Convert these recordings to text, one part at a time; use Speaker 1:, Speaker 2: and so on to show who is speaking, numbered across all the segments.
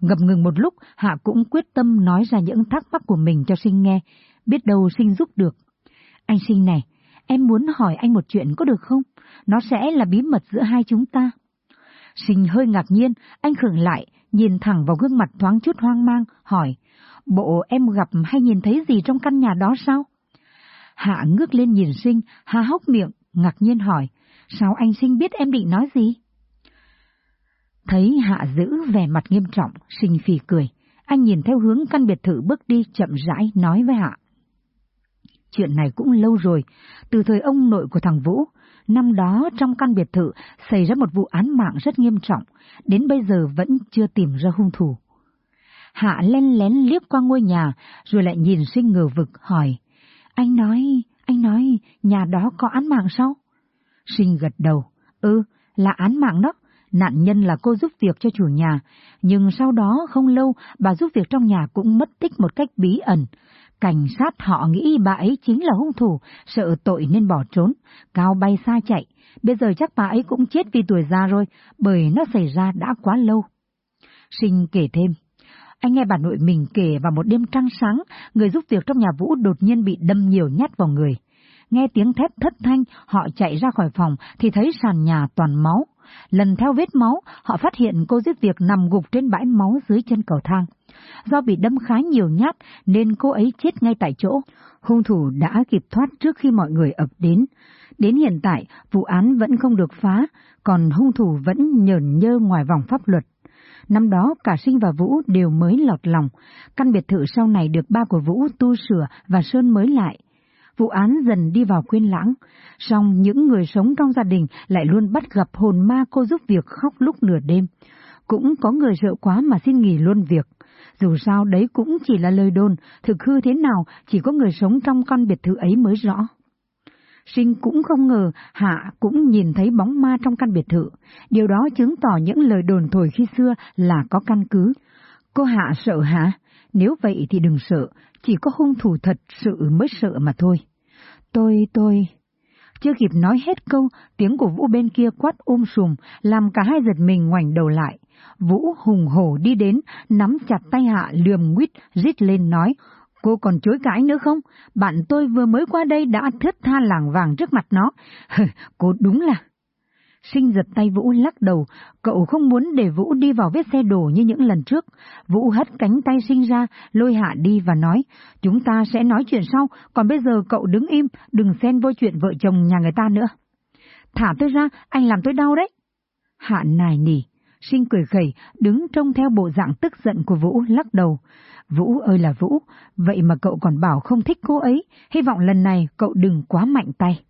Speaker 1: Ngập ngừng một lúc, Hạ cũng quyết tâm nói ra những thắc mắc của mình cho Sinh nghe, biết đâu Sinh giúp được. Anh Sinh này, em muốn hỏi anh một chuyện có được không? Nó sẽ là bí mật giữa hai chúng ta. Sinh hơi ngạc nhiên, anh khựng lại, nhìn thẳng vào gương mặt thoáng chút hoang mang, hỏi, bộ em gặp hay nhìn thấy gì trong căn nhà đó sao? Hạ ngước lên nhìn Sinh, há hốc miệng, ngạc nhiên hỏi, sao anh Sinh biết em định nói gì? Thấy Hạ giữ vẻ mặt nghiêm trọng, Sinh phì cười. Anh nhìn theo hướng căn biệt thự bước đi chậm rãi nói với Hạ. Chuyện này cũng lâu rồi, từ thời ông nội của thằng Vũ, năm đó trong căn biệt thự xảy ra một vụ án mạng rất nghiêm trọng, đến bây giờ vẫn chưa tìm ra hung thủ. Hạ len lén liếc qua ngôi nhà, rồi lại nhìn sinh ngờ vực hỏi, anh nói, anh nói, nhà đó có án mạng sao? Sinh gật đầu, ừ, là án mạng đó, nạn nhân là cô giúp việc cho chủ nhà, nhưng sau đó không lâu bà giúp việc trong nhà cũng mất tích một cách bí ẩn. Cảnh sát họ nghĩ bà ấy chính là hung thủ, sợ tội nên bỏ trốn, cao bay xa chạy. Bây giờ chắc bà ấy cũng chết vì tuổi già rồi, bởi nó xảy ra đã quá lâu. Sinh kể thêm, anh nghe bà nội mình kể vào một đêm trăng sáng, người giúp việc trong nhà Vũ đột nhiên bị đâm nhiều nhát vào người. Nghe tiếng thét thất thanh, họ chạy ra khỏi phòng thì thấy sàn nhà toàn máu. Lần theo vết máu, họ phát hiện cô giúp việc nằm gục trên bãi máu dưới chân cầu thang. Do bị đâm khá nhiều nhát nên cô ấy chết ngay tại chỗ. Hung thủ đã kịp thoát trước khi mọi người ập đến. Đến hiện tại, vụ án vẫn không được phá, còn hung thủ vẫn nhởn nhơ ngoài vòng pháp luật. Năm đó cả Sinh và Vũ đều mới lọt lòng, căn biệt thự sau này được ba của Vũ tu sửa và sơn mới lại. Vụ án dần đi vào quên lãng, song những người sống trong gia đình lại luôn bắt gặp hồn ma cô giúp việc khóc lúc nửa đêm. Cũng có người sợ quá mà xin nghỉ luôn việc. Dù sao đấy cũng chỉ là lời đồn, thực hư thế nào chỉ có người sống trong con biệt thự ấy mới rõ. Sinh cũng không ngờ Hạ cũng nhìn thấy bóng ma trong căn biệt thự. Điều đó chứng tỏ những lời đồn thổi khi xưa là có căn cứ. Cô Hạ sợ hả? Nếu vậy thì đừng sợ, chỉ có hung thủ thật sự mới sợ mà thôi. Tôi, tôi... Chưa kịp nói hết câu, tiếng của Vũ bên kia quát ôm sùm, làm cả hai giật mình ngoảnh đầu lại. Vũ hùng hổ đi đến, nắm chặt tay Hạ lườm nguyết, rít lên nói, Cô còn chối cãi nữa không? Bạn tôi vừa mới qua đây đã thất tha làng vàng trước mặt nó. cô đúng là... Sinh giật tay Vũ lắc đầu, cậu không muốn để Vũ đi vào vết xe đổ như những lần trước. Vũ hất cánh tay sinh ra, lôi hạ đi và nói, chúng ta sẽ nói chuyện sau, còn bây giờ cậu đứng im, đừng xen vô chuyện vợ chồng nhà người ta nữa. Thả tôi ra, anh làm tôi đau đấy. Hạ nài nỉ, sinh cười khẩy, đứng trông theo bộ dạng tức giận của Vũ lắc đầu. Vũ ơi là Vũ, vậy mà cậu còn bảo không thích cô ấy, hy vọng lần này cậu đừng quá mạnh tay.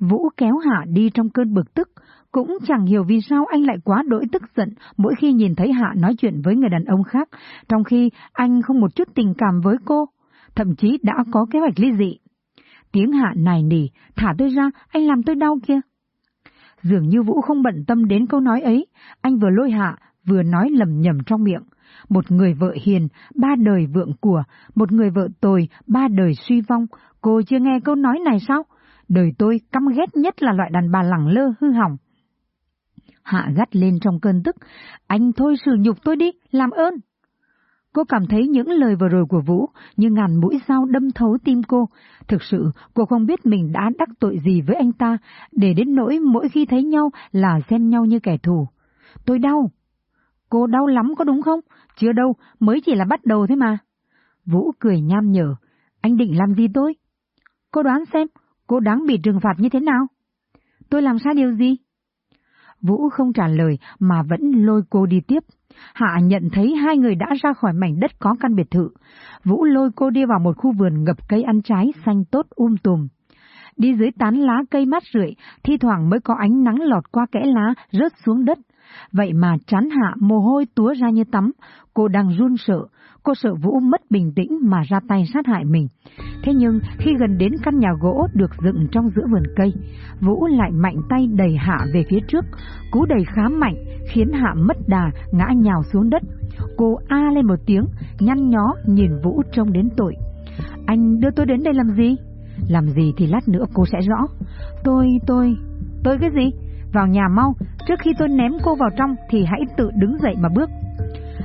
Speaker 1: Vũ kéo Hạ đi trong cơn bực tức, cũng chẳng hiểu vì sao anh lại quá đỗi tức giận mỗi khi nhìn thấy Hạ nói chuyện với người đàn ông khác, trong khi anh không một chút tình cảm với cô, thậm chí đã có kế hoạch ly dị. Tiếng Hạ nài nỉ, thả tôi ra, anh làm tôi đau kia. Dường như Vũ không bận tâm đến câu nói ấy, anh vừa lôi Hạ, vừa nói lầm nhầm trong miệng. Một người vợ hiền, ba đời vượng của, một người vợ tồi, ba đời suy vong. Cô chưa nghe câu nói này sao? Đời tôi căm ghét nhất là loại đàn bà lẳng lơ hư hỏng. Hạ gắt lên trong cơn tức. Anh thôi sử nhục tôi đi, làm ơn. Cô cảm thấy những lời vừa rồi của Vũ như ngàn mũi dao đâm thấu tim cô. Thực sự, cô không biết mình đã đắc tội gì với anh ta, để đến nỗi mỗi khi thấy nhau là xem nhau như kẻ thù. Tôi đau. Cô đau lắm có đúng không? Chưa đâu, mới chỉ là bắt đầu thế mà. Vũ cười nham nhở. Anh định làm gì tôi? Cô đoán xem, cô đáng bị trừng phạt như thế nào? Tôi làm sai điều gì? Vũ không trả lời mà vẫn lôi cô đi tiếp. Hạ nhận thấy hai người đã ra khỏi mảnh đất có căn biệt thự. Vũ lôi cô đi vào một khu vườn ngập cây ăn trái xanh tốt um tùm. Đi dưới tán lá cây mát rượi, thi thoảng mới có ánh nắng lọt qua kẽ lá rớt xuống đất. Vậy mà chán hạ mồ hôi túa ra như tắm, cô đang run sợ, cô sợ Vũ mất bình tĩnh mà ra tay sát hại mình. Thế nhưng khi gần đến căn nhà gỗ được dựng trong giữa vườn cây, Vũ lại mạnh tay đẩy Hạ về phía trước, cú đẩy khá mạnh khiến Hạ mất đà ngã nhào xuống đất. Cô a lên một tiếng, nhăn nhó nhìn Vũ trông đến tội. Anh đưa tôi đến đây làm gì? Làm gì thì lát nữa cô sẽ rõ. Tôi, tôi, tôi cái gì? Vào nhà mau, trước khi tôi ném cô vào trong thì hãy tự đứng dậy mà bước.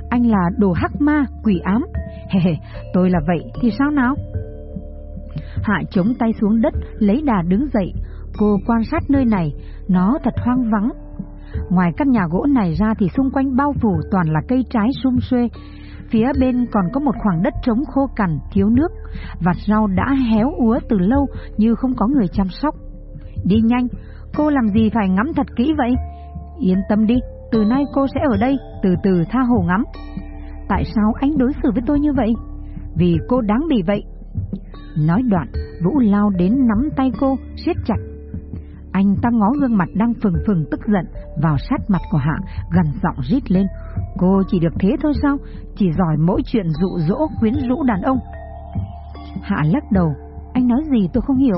Speaker 1: anh là đồ hắc ma, quỷ ám. Hề hề, tôi là vậy thì sao nào? Hạ chống tay xuống đất, lấy đà đứng dậy. Cô quan sát nơi này, nó thật hoang vắng. Ngoài căn nhà gỗ này ra thì xung quanh bao phủ toàn là cây trái sum xuê. Phía bên còn có một khoảng đất trống khô cằn, thiếu nước. Vạt rau đã héo úa từ lâu như không có người chăm sóc. Đi nhanh, cô làm gì phải ngắm thật kỹ vậy? Yên tâm đi, từ nay cô sẽ ở đây, từ từ tha hồ ngắm. Tại sao anh đối xử với tôi như vậy? Vì cô đáng bị vậy. Nói đoạn, Vũ lao đến nắm tay cô, siết chặt. Anh ta ngó gương mặt đang phừng phừng tức giận vào sát mặt của Hạ, gần giọng rít lên. Cô chỉ được thế thôi sao? Chỉ giỏi mỗi chuyện dụ dỗ quyến rũ đàn ông. Hạ lắc đầu, anh nói gì tôi không hiểu.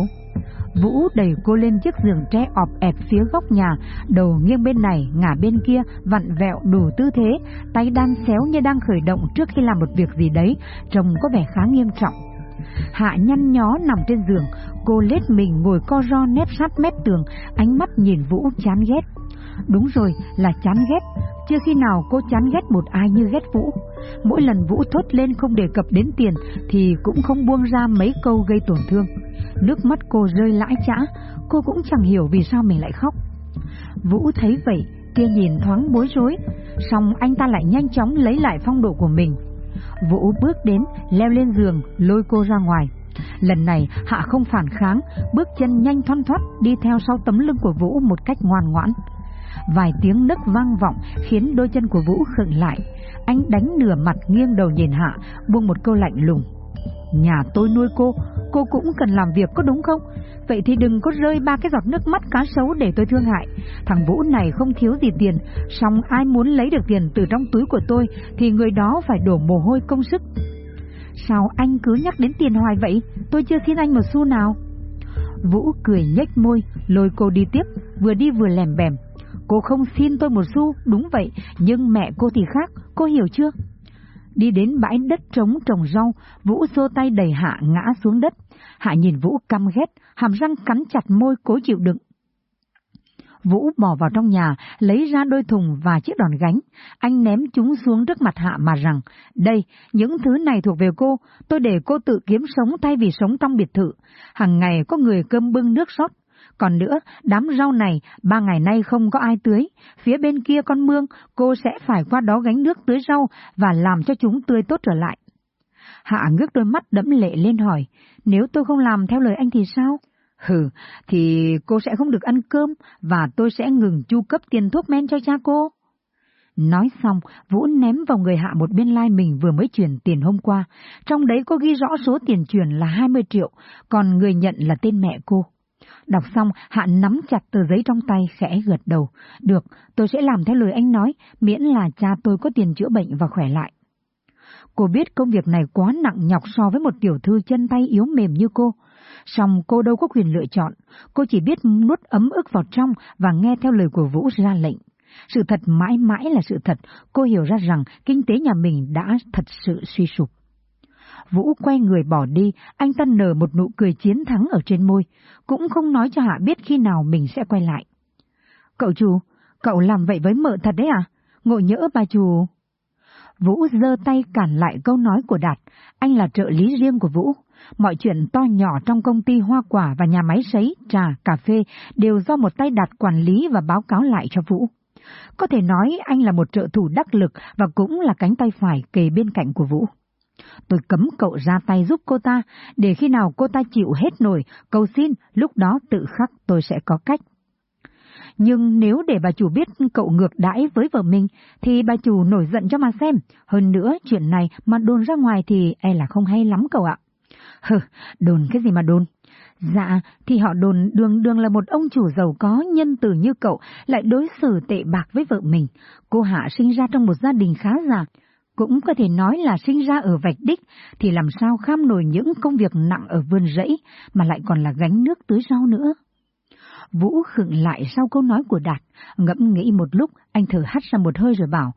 Speaker 1: Vũ đẩy cô lên chiếc giường tre ọp ẹp phía góc nhà, đầu nghiêng bên này, ngả bên kia, vặn vẹo đủ tư thế, tay đan xéo như đang khởi động trước khi làm một việc gì đấy, trông có vẻ khá nghiêm trọng. Hạ nhăn nhó nằm trên giường, cô lết mình ngồi co ro nép sát mép tường, ánh mắt nhìn Vũ chán ghét. Đúng rồi, là chán ghét, chưa khi nào cô chán ghét một ai như ghét Vũ. Mỗi lần Vũ thốt lên không đề cập đến tiền thì cũng không buông ra mấy câu gây tổn thương. Nước mắt cô rơi lãi chã, cô cũng chẳng hiểu vì sao mình lại khóc. Vũ thấy vậy, kia nhìn thoáng bối rối, xong anh ta lại nhanh chóng lấy lại phong độ của mình. Vũ bước đến, leo lên giường, lôi cô ra ngoài. Lần này Hạ không phản kháng, bước chân nhanh thoăn thoắt đi theo sau tấm lưng của Vũ một cách ngoan ngoãn. Vài tiếng nấc vang vọng khiến đôi chân của Vũ khựng lại. Anh đánh nửa mặt nghiêng đầu nhìn Hạ, buông một câu lạnh lùng. Nhà tôi nuôi cô, cô cũng cần làm việc có đúng không? Vậy thì đừng có rơi ba cái giọt nước mắt cá sấu để tôi thương hại. Thằng Vũ này không thiếu gì tiền, song ai muốn lấy được tiền từ trong túi của tôi thì người đó phải đổ mồ hôi công sức. Sao anh cứ nhắc đến tiền hoài vậy? Tôi chưa xin anh một xu nào. Vũ cười nhếch môi, lôi cô đi tiếp, vừa đi vừa lèm bèm. Cô không xin tôi một xu, đúng vậy, nhưng mẹ cô thì khác, cô hiểu chưa? Đi đến bãi đất trống trồng rau, Vũ xô tay đẩy Hạ ngã xuống đất. Hạ nhìn Vũ căm ghét, hàm răng cắn chặt môi cố chịu đựng. Vũ bỏ vào trong nhà, lấy ra đôi thùng và chiếc đòn gánh. Anh ném chúng xuống trước mặt Hạ mà rằng, đây, những thứ này thuộc về cô, tôi để cô tự kiếm sống thay vì sống trong biệt thự. Hằng ngày có người cơm bưng nước sót, còn nữa, đám rau này ba ngày nay không có ai tưới, phía bên kia con mương cô sẽ phải qua đó gánh nước tưới rau và làm cho chúng tươi tốt trở lại. Hạ ngước đôi mắt đẫm lệ lên hỏi, nếu tôi không làm theo lời anh thì sao? Hừ, thì cô sẽ không được ăn cơm và tôi sẽ ngừng chu cấp tiền thuốc men cho cha cô. Nói xong, Vũ ném vào người Hạ một biên lai like mình vừa mới chuyển tiền hôm qua. Trong đấy có ghi rõ số tiền chuyển là 20 triệu, còn người nhận là tên mẹ cô. Đọc xong, Hạ nắm chặt tờ giấy trong tay, khẽ gật đầu. Được, tôi sẽ làm theo lời anh nói, miễn là cha tôi có tiền chữa bệnh và khỏe lại. Cô biết công việc này quá nặng nhọc so với một tiểu thư chân tay yếu mềm như cô. Song cô đâu có quyền lựa chọn, cô chỉ biết nuốt ấm ức vào trong và nghe theo lời của Vũ ra lệnh. Sự thật mãi mãi là sự thật, cô hiểu ra rằng kinh tế nhà mình đã thật sự suy sụp. Vũ quay người bỏ đi, anh ta nở một nụ cười chiến thắng ở trên môi, cũng không nói cho Hạ biết khi nào mình sẽ quay lại. Cậu chủ, cậu làm vậy với mợ thật đấy à? Ngộ nhỡ bà chủ. Vũ giơ tay cản lại câu nói của Đạt, anh là trợ lý riêng của Vũ. Mọi chuyện to nhỏ trong công ty hoa quả và nhà máy sấy, trà, cà phê đều do một tay Đạt quản lý và báo cáo lại cho Vũ. Có thể nói anh là một trợ thủ đắc lực và cũng là cánh tay phải kề bên cạnh của Vũ. Tôi cấm cậu ra tay giúp cô ta, để khi nào cô ta chịu hết nổi, cầu xin, lúc đó tự khắc tôi sẽ có cách. Nhưng nếu để bà chủ biết cậu ngược đãi với vợ mình, thì bà chủ nổi giận cho mà xem. Hơn nữa, chuyện này mà đồn ra ngoài thì e là không hay lắm cậu ạ. Hừ, đồn cái gì mà đồn? Dạ, thì họ đồn đường đường là một ông chủ giàu có, nhân từ như cậu, lại đối xử tệ bạc với vợ mình. Cô Hạ sinh ra trong một gia đình khá giả, cũng có thể nói là sinh ra ở vạch đích thì làm sao kham nổi những công việc nặng ở vườn rẫy mà lại còn là gánh nước tưới rau nữa. Vũ khựng lại sau câu nói của Đạt, ngẫm nghĩ một lúc, anh thở hắt ra một hơi rồi bảo,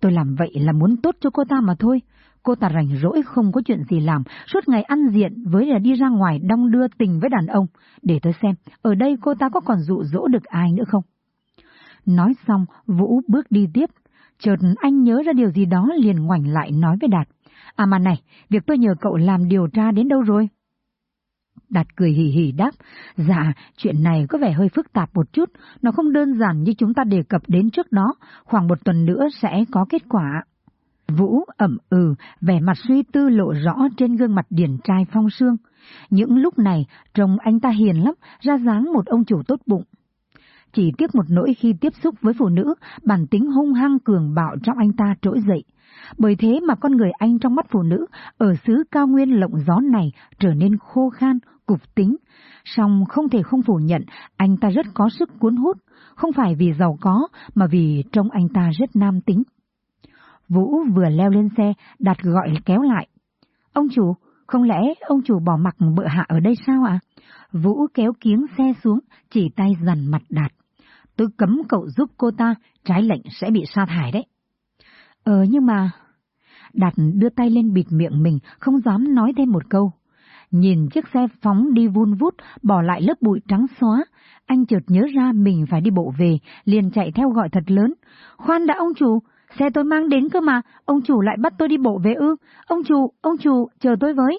Speaker 1: tôi làm vậy là muốn tốt cho cô ta mà thôi. Cô ta rảnh rỗi không có chuyện gì làm, suốt ngày ăn diện với là đi ra ngoài đong đưa tình với đàn ông. Để tôi xem, ở đây cô ta có còn dụ dỗ được ai nữa không? Nói xong, Vũ bước đi tiếp, Chợt anh nhớ ra điều gì đó liền ngoảnh lại nói với Đạt. À mà này, việc tôi nhờ cậu làm điều tra đến đâu rồi? Đạt cười hì hì đáp, dạ, chuyện này có vẻ hơi phức tạp một chút, nó không đơn giản như chúng ta đề cập đến trước đó, khoảng một tuần nữa sẽ có kết quả. Vũ ẩm ừ, vẻ mặt suy tư lộ rõ trên gương mặt điển trai phong sương. Những lúc này, trông anh ta hiền lắm, ra dáng một ông chủ tốt bụng. Chỉ tiếc một nỗi khi tiếp xúc với phụ nữ, bản tính hung hăng cường bạo trong anh ta trỗi dậy. Bởi thế mà con người anh trong mắt phụ nữ ở xứ cao nguyên lộng gió này trở nên khô khan, cục tính. Song không thể không phủ nhận anh ta rất có sức cuốn hút, không phải vì giàu có mà vì trông anh ta rất nam tính. Vũ vừa leo lên xe, đặt gọi kéo lại. Ông chủ, không lẽ ông chủ bỏ mặc bợ hạ ở đây sao ạ? Vũ kéo kiếng xe xuống, chỉ tay dằn mặt Đạt. Tôi cấm cậu giúp cô ta, trái lệnh sẽ bị sa thải đấy. Ờ nhưng mà... Đạt đưa tay lên bịt miệng mình, không dám nói thêm một câu. Nhìn chiếc xe phóng đi vun vút, bỏ lại lớp bụi trắng xóa, anh chợt nhớ ra mình phải đi bộ về, liền chạy theo gọi thật lớn. Khoan đã ông chủ, xe tôi mang đến cơ mà, ông chủ lại bắt tôi đi bộ về ư. Ông chủ, ông chủ, chờ tôi với.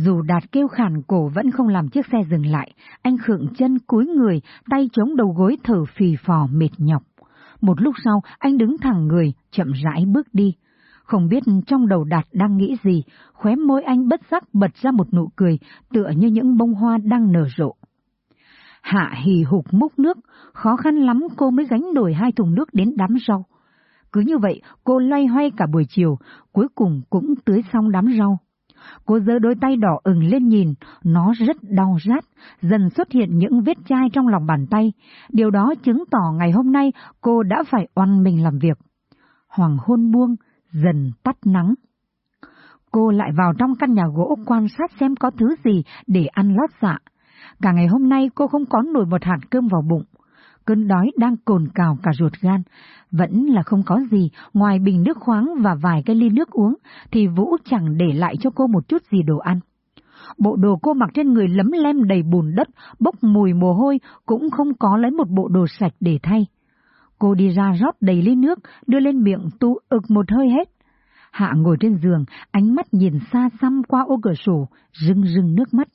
Speaker 1: Dù đạt kêu khản cổ vẫn không làm chiếc xe dừng lại, anh khượng chân cúi người, tay chống đầu gối thở phì phò mệt nhọc. Một lúc sau, anh đứng thẳng người, chậm rãi bước đi. Không biết trong đầu Đạt đang nghĩ gì, khóe môi anh bất giác bật ra một nụ cười, tựa như những bông hoa đang nở rộ. Hạ hì hục múc nước, khó khăn lắm cô mới gánh nổi hai thùng nước đến đám rau. Cứ như vậy, cô loay hoay cả buổi chiều, cuối cùng cũng tưới xong đám rau. Cô giơ đôi tay đỏ ửng lên nhìn, nó rất đau rát, dần xuất hiện những vết chai trong lòng bàn tay. Điều đó chứng tỏ ngày hôm nay cô đã phải oan mình làm việc. Hoàng hôn buông, dần tắt nắng. Cô lại vào trong căn nhà gỗ quan sát xem có thứ gì để ăn lót dạ. Cả ngày hôm nay cô không có nổi một hạt cơm vào bụng. Cơn đói đang cồn cào cả ruột gan. Vẫn là không có gì, ngoài bình nước khoáng và vài cái ly nước uống, thì Vũ chẳng để lại cho cô một chút gì đồ ăn. Bộ đồ cô mặc trên người lấm lem đầy bùn đất, bốc mùi mồ hôi, cũng không có lấy một bộ đồ sạch để thay. Cô đi ra rót đầy ly nước, đưa lên miệng tu ực một hơi hết. Hạ ngồi trên giường, ánh mắt nhìn xa xăm qua ô cửa sổ, rưng rưng nước mắt.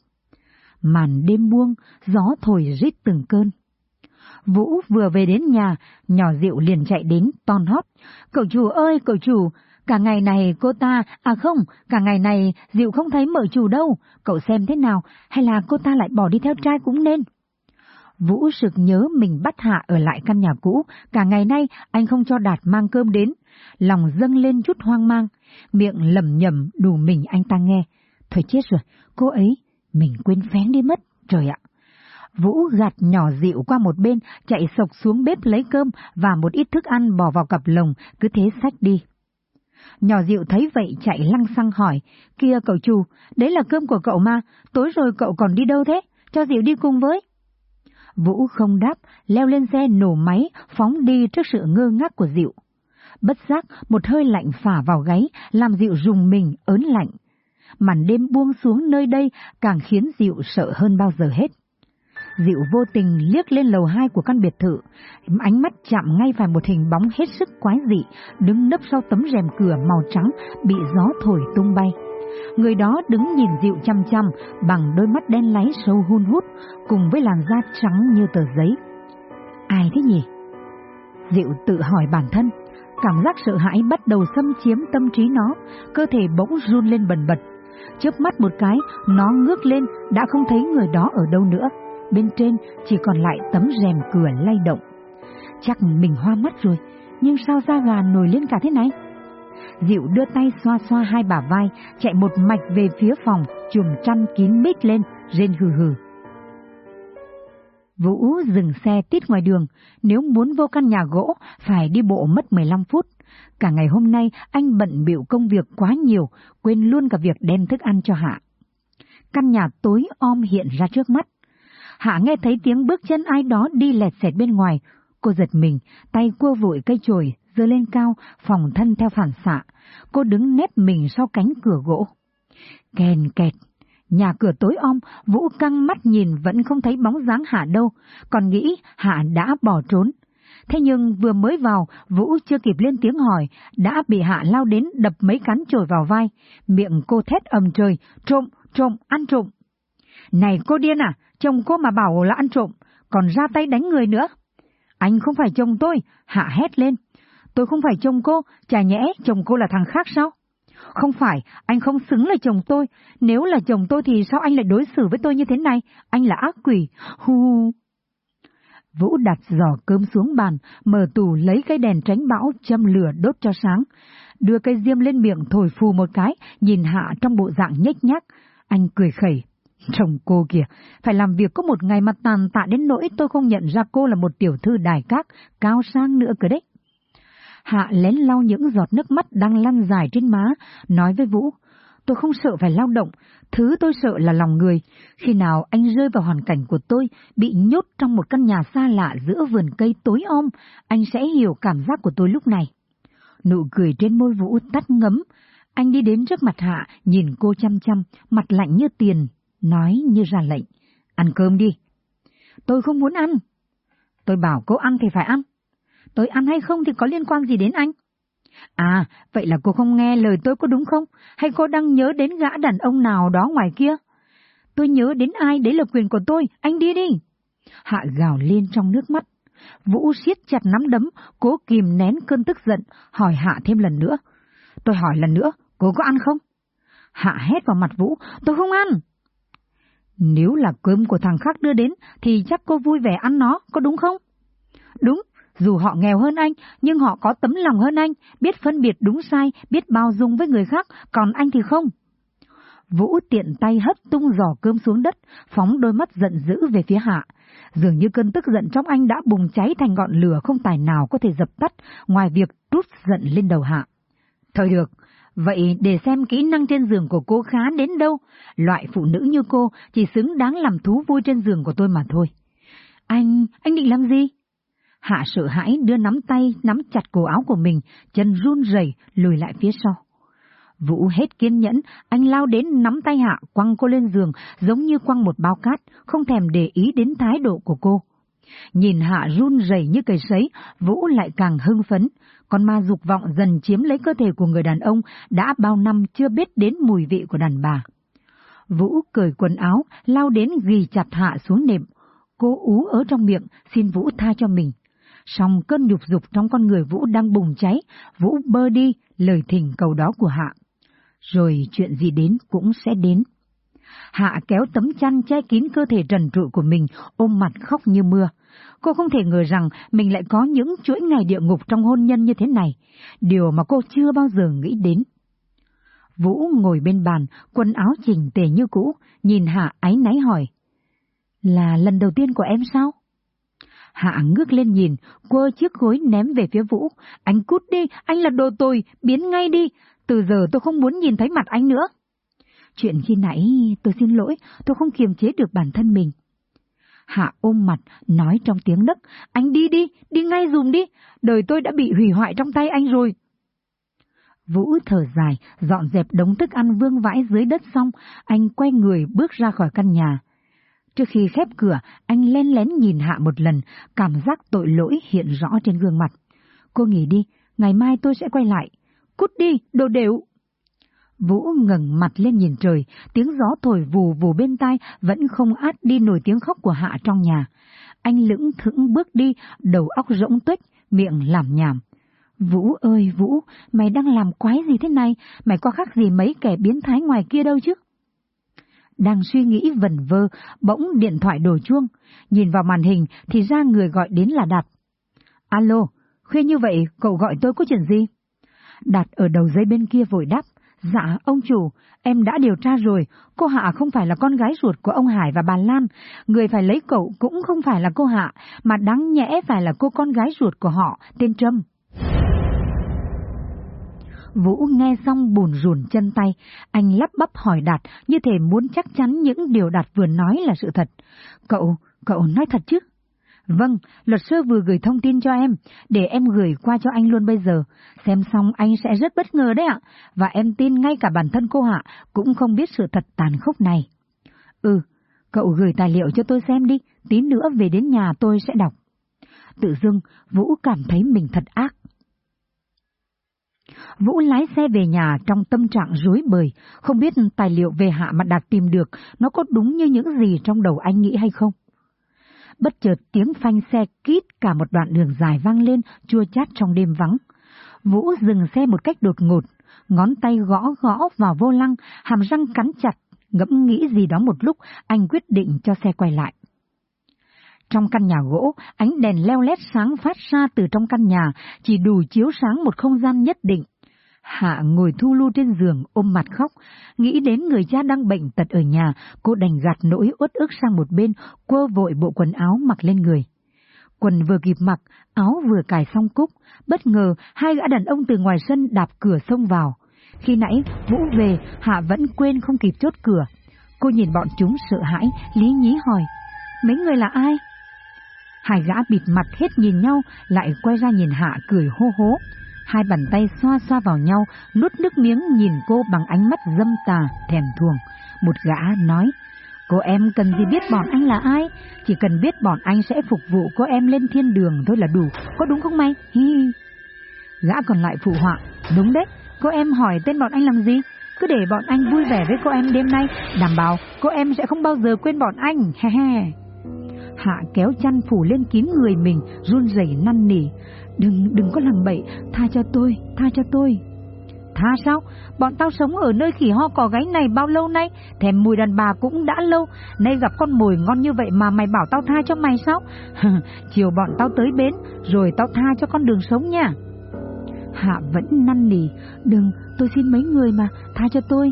Speaker 1: Màn đêm buông, gió thổi rít từng cơn. Vũ vừa về đến nhà, nhỏ Diệu liền chạy đến, ton hót. Cậu chủ ơi, cậu chủ, cả ngày này cô ta, à không, cả ngày này Diệu không thấy mở chủ đâu, cậu xem thế nào, hay là cô ta lại bỏ đi theo trai cũng nên. Vũ sực nhớ mình bắt Hạ ở lại căn nhà cũ, cả ngày nay anh không cho Đạt mang cơm đến. Lòng dâng lên chút hoang mang, miệng lẩm nhẩm đủ mình anh ta nghe. Thôi chết rồi, cô ấy, mình quên phén đi mất, trời ạ. Vũ gạt nhỏ dịu qua một bên, chạy sộc xuống bếp lấy cơm và một ít thức ăn bỏ vào cặp lồng, cứ thế xách đi. Nhỏ dịu thấy vậy chạy lăng xăng hỏi, kia cậu chủ, đấy là cơm của cậu mà, tối rồi cậu còn đi đâu thế, cho dịu đi cùng với. Vũ không đáp, leo lên xe nổ máy, phóng đi trước sự ngơ ngác của Diệu. Bất giác, một hơi lạnh phả vào gáy, làm Diệu rùng mình, ớn lạnh. Màn đêm buông xuống nơi đây càng khiến Diệu sợ hơn bao giờ hết. Diệu vô tình liếc lên lầu hai của căn biệt thự, ánh mắt chạm ngay vào một hình bóng hết sức quái dị, đứng nấp sau tấm rèm cửa màu trắng bị gió thổi tung bay. Người đó đứng nhìn dịu chăm chăm bằng đôi mắt đen láy sâu hun hút cùng với làn da trắng như tờ giấy. Ai thế nhỉ? Diệu tự hỏi bản thân, cảm giác sợ hãi bắt đầu xâm chiếm tâm trí nó, cơ thể bỗng run lên bần bật. Chớp mắt một cái, nó ngước lên, đã không thấy người đó ở đâu nữa. Bên trên chỉ còn lại tấm rèm cửa lay động. Chắc mình hoa mắt rồi, nhưng sao da gà nổi lên cả thế này? Diệu đưa tay xoa xoa hai bả vai, chạy một mạch về phía phòng, chùm chăn kín mít lên, rên hừ hừ. Vũ dừng xe tít ngoài đường, nếu muốn vô căn nhà gỗ phải đi bộ mất 15 phút. Cả ngày hôm nay anh bận biểu công việc quá nhiều, quên luôn cả việc đem thức ăn cho Hạ. Căn nhà tối om hiện ra trước mắt. Hạ nghe thấy tiếng bước chân ai đó đi lẹt xẹt bên ngoài. Cô giật mình, tay cua vội cây chổi, giơ lên cao, phòng thân theo phản xạ. Cô đứng nép mình sau cánh cửa gỗ. Kèn kẹt, nhà cửa tối om, Vũ căng mắt nhìn vẫn không thấy bóng dáng Hạ đâu, còn nghĩ Hạ đã bỏ trốn. Thế nhưng vừa mới vào, Vũ chưa kịp lên tiếng hỏi, đã bị Hạ lao đến đập mấy cắn chổi vào vai. Miệng cô thét ầm trời, trộm, trộm, ăn trộm. Này cô điên à, chồng cô mà bảo là ăn trộm, còn ra tay đánh người nữa. Anh không phải chồng tôi, Hạ hét lên. Tôi không phải chồng cô, chả nhẽ chồng cô là thằng khác sao? Không phải, anh không xứng là chồng tôi. Nếu là chồng tôi thì sao anh lại đối xử với tôi như thế này? Anh là ác quỷ. Hu hu. Vũ đặt giỏ cơm xuống bàn, mở tủ lấy cái đèn tránh bão châm lửa đốt cho sáng. Đưa cây diêm lên miệng thổi phù một cái, nhìn Hạ trong bộ dạng nhếch nhác. Anh cười khẩy. Chồng cô kìa, phải làm việc có một ngày mà tàn tạ đến nỗi tôi không nhận ra cô là một tiểu thư đài các, cao sang nữa cơ đấy. Hạ lén lau những giọt nước mắt đang lăn dài trên má, nói với Vũ, tôi không sợ phải lao động, thứ tôi sợ là lòng người. Khi nào anh rơi vào hoàn cảnh của tôi, bị nhốt trong một căn nhà xa lạ giữa vườn cây tối om, anh sẽ hiểu cảm giác của tôi lúc này. Nụ cười trên môi Vũ tắt ngấm, anh đi đến trước mặt Hạ, nhìn cô chăm chăm, mặt lạnh như tiền, nói như ra lệnh, ăn cơm đi. Tôi không muốn ăn. Tôi bảo cô ăn thì phải ăn. Tôi ăn hay không thì có liên quan gì đến anh? À, vậy là cô không nghe lời tôi có đúng không? Hay cô đang nhớ đến gã đàn ông nào đó ngoài kia? Tôi nhớ đến ai, đấy là quyền của tôi, anh đi đi. Hạ gào lên trong nước mắt. Vũ siết chặt nắm đấm, cố kìm nén cơn tức giận, hỏi Hạ thêm lần nữa. Tôi hỏi lần nữa, cô có ăn không? Hạ hét vào mặt Vũ, tôi không ăn. Nếu là cơm của thằng khác đưa đến, thì chắc cô vui vẻ ăn nó, có đúng không? Đúng, dù họ nghèo hơn anh, nhưng họ có tấm lòng hơn anh, biết phân biệt đúng sai, biết bao dung với người khác, còn anh thì không. Vũ tiện tay hất tung giỏ cơm xuống đất, phóng đôi mắt giận dữ về phía hạ. Dường như cơn tức giận trong anh đã bùng cháy thành ngọn lửa không tài nào có thể dập tắt, ngoài việc trút giận lên đầu hạ. Thôi được, vậy để xem kỹ năng trên giường của cô khá đến đâu, loại phụ nữ như cô chỉ xứng đáng làm thú vui trên giường của tôi mà thôi. Anh, anh định làm gì? Hạ sợ hãi đưa nắm tay nắm chặt cổ áo của mình, chân run rẩy lùi lại phía sau. Vũ hết kiên nhẫn, anh lao đến nắm tay Hạ quăng cô lên giường giống như quăng một bao cát, không thèm để ý đến thái độ của cô. Nhìn Hạ run rẩy như cây sấy, Vũ lại càng hưng phấn, con ma dục vọng dần chiếm lấy cơ thể của người đàn ông đã bao năm chưa biết đến mùi vị của đàn bà. Vũ cởi quần áo, lao đến ghi chặt Hạ xuống nệm. Cô ú ở trong miệng, xin Vũ tha cho mình song cơn nhục dục trong con người Vũ đang bùng cháy, Vũ bơ đi lời thỉnh cầu đó của Hạ. Rồi chuyện gì đến cũng sẽ đến. Hạ kéo tấm chăn che kín cơ thể trần trụi của mình, ôm mặt khóc như mưa. Cô không thể ngờ rằng mình lại có những chuỗi ngày địa ngục trong hôn nhân như thế này, điều mà cô chưa bao giờ nghĩ đến. Vũ ngồi bên bàn, quần áo chỉnh tề như cũ, nhìn Hạ áy náy hỏi. Là lần đầu tiên của em sao? Hạ ngước lên nhìn, quơ chiếc gối ném về phía Vũ. Anh cút đi, anh là đồ tồi, biến ngay đi. Từ giờ tôi không muốn nhìn thấy mặt anh nữa. Chuyện khi nãy tôi xin lỗi, tôi không kiềm chế được bản thân mình. Hạ ôm mặt, nói trong tiếng nấc, anh đi đi, đi ngay dùm đi, đời tôi đã bị hủy hoại trong tay anh rồi. Vũ thở dài, dọn dẹp đống thức ăn vương vãi dưới đất xong, anh quay người bước ra khỏi căn nhà. Trước khi khép cửa, anh len lén nhìn Hạ một lần, cảm giác tội lỗi hiện rõ trên gương mặt. Cô nghỉ đi, ngày mai tôi sẽ quay lại. Cút đi, đồ đều. Vũ ngẩng mặt lên nhìn trời, tiếng gió thổi vù vù bên tai vẫn không át đi nổi tiếng khóc của Hạ trong nhà. Anh lững thững bước đi, đầu óc rỗng tuếch, miệng làm nhảm. Vũ ơi Vũ, mày đang làm quái gì thế này? Mày có khác gì mấy kẻ biến thái ngoài kia đâu chứ? Đang suy nghĩ vần vơ, bỗng điện thoại đổ chuông. Nhìn vào màn hình thì ra người gọi đến là Đạt. Alo, khuya như vậy cậu gọi tôi có chuyện gì? Đạt ở đầu dây bên kia vội đáp. Dạ, ông chủ, em đã điều tra rồi, cô Hạ không phải là con gái ruột của ông Hải và bà Lan, người phải lấy cậu cũng không phải là cô Hạ, mà đáng nhẽ phải là cô con gái ruột của họ, tên Trâm. Vũ nghe xong bùn rùn chân tay, anh lắp bắp hỏi Đạt như thể muốn chắc chắn những điều Đạt vừa nói là sự thật. Cậu, cậu nói thật chứ? Vâng, luật sư vừa gửi thông tin cho em, để em gửi qua cho anh luôn bây giờ. Xem xong anh sẽ rất bất ngờ đấy ạ, và em tin ngay cả bản thân cô Hạ cũng không biết sự thật tàn khốc này. Ừ, cậu gửi tài liệu cho tôi xem đi, tí nữa về đến nhà tôi sẽ đọc. tự dưng Vũ cảm thấy mình thật ác. Vũ lái xe về nhà trong tâm trạng rối bời, không biết tài liệu về Hạ mà Đạt tìm được nó có đúng như những gì trong đầu anh nghĩ hay không. Bất chợt tiếng phanh xe kít cả một đoạn đường dài vang lên, chua chát trong đêm vắng. Vũ dừng xe một cách đột ngột, ngón tay gõ gõ vào vô lăng, hàm răng cắn chặt, ngẫm nghĩ gì đó một lúc, anh quyết định cho xe quay lại. Trong căn nhà gỗ, ánh đèn leo lét sáng phát ra từ trong căn nhà, chỉ đủ chiếu sáng một không gian nhất định. Hạ ngồi thu lưu trên giường ôm mặt khóc, nghĩ đến người cha đang bệnh tật ở nhà, cô đành gạt nỗi uất ức sang một bên, quơ vội bộ quần áo mặc lên người. Quần vừa kịp mặc, áo vừa cài xong cúc, bất ngờ hai gã đàn ông từ ngoài sân đạp cửa xông vào. Khi nãy Vũ về, Hạ vẫn quên không kịp chốt cửa. Cô nhìn bọn chúng sợ hãi, lý nhí hỏi, mấy người là ai? Hai gã bịt mặt hết nhìn nhau, lại quay ra nhìn Hạ cười hô hố. Hai bàn tay xoa xoa vào nhau, nuốt nước miếng nhìn cô bằng ánh mắt dâm tà, thèm thuồng. Một gã nói, cô em cần gì biết bọn anh là ai, chỉ cần biết bọn anh sẽ phục vụ cô em lên thiên đường thôi là đủ, có đúng không mày? Hi hi. Gã còn lại phụ họa, đúng đấy, cô em hỏi tên bọn anh làm gì? Cứ để bọn anh vui vẻ với cô em đêm nay, đảm bảo cô em sẽ không bao giờ quên bọn anh, he he. Hạ kéo chăn phủ lên kín người mình, run rẩy năn nỉ. Đừng, đừng có làm bậy, tha cho tôi, tha cho tôi. Tha sao? Bọn tao sống ở nơi khỉ ho cỏ gáy này bao lâu nay, thèm mùi đàn bà cũng đã lâu, nay gặp con mồi ngon như vậy mà mày bảo tao tha cho mày sao? Chiều bọn tao tới bến, rồi tao tha cho con đường sống nha. Hạ vẫn năn nỉ, đừng, tôi xin mấy người mà, tha cho tôi.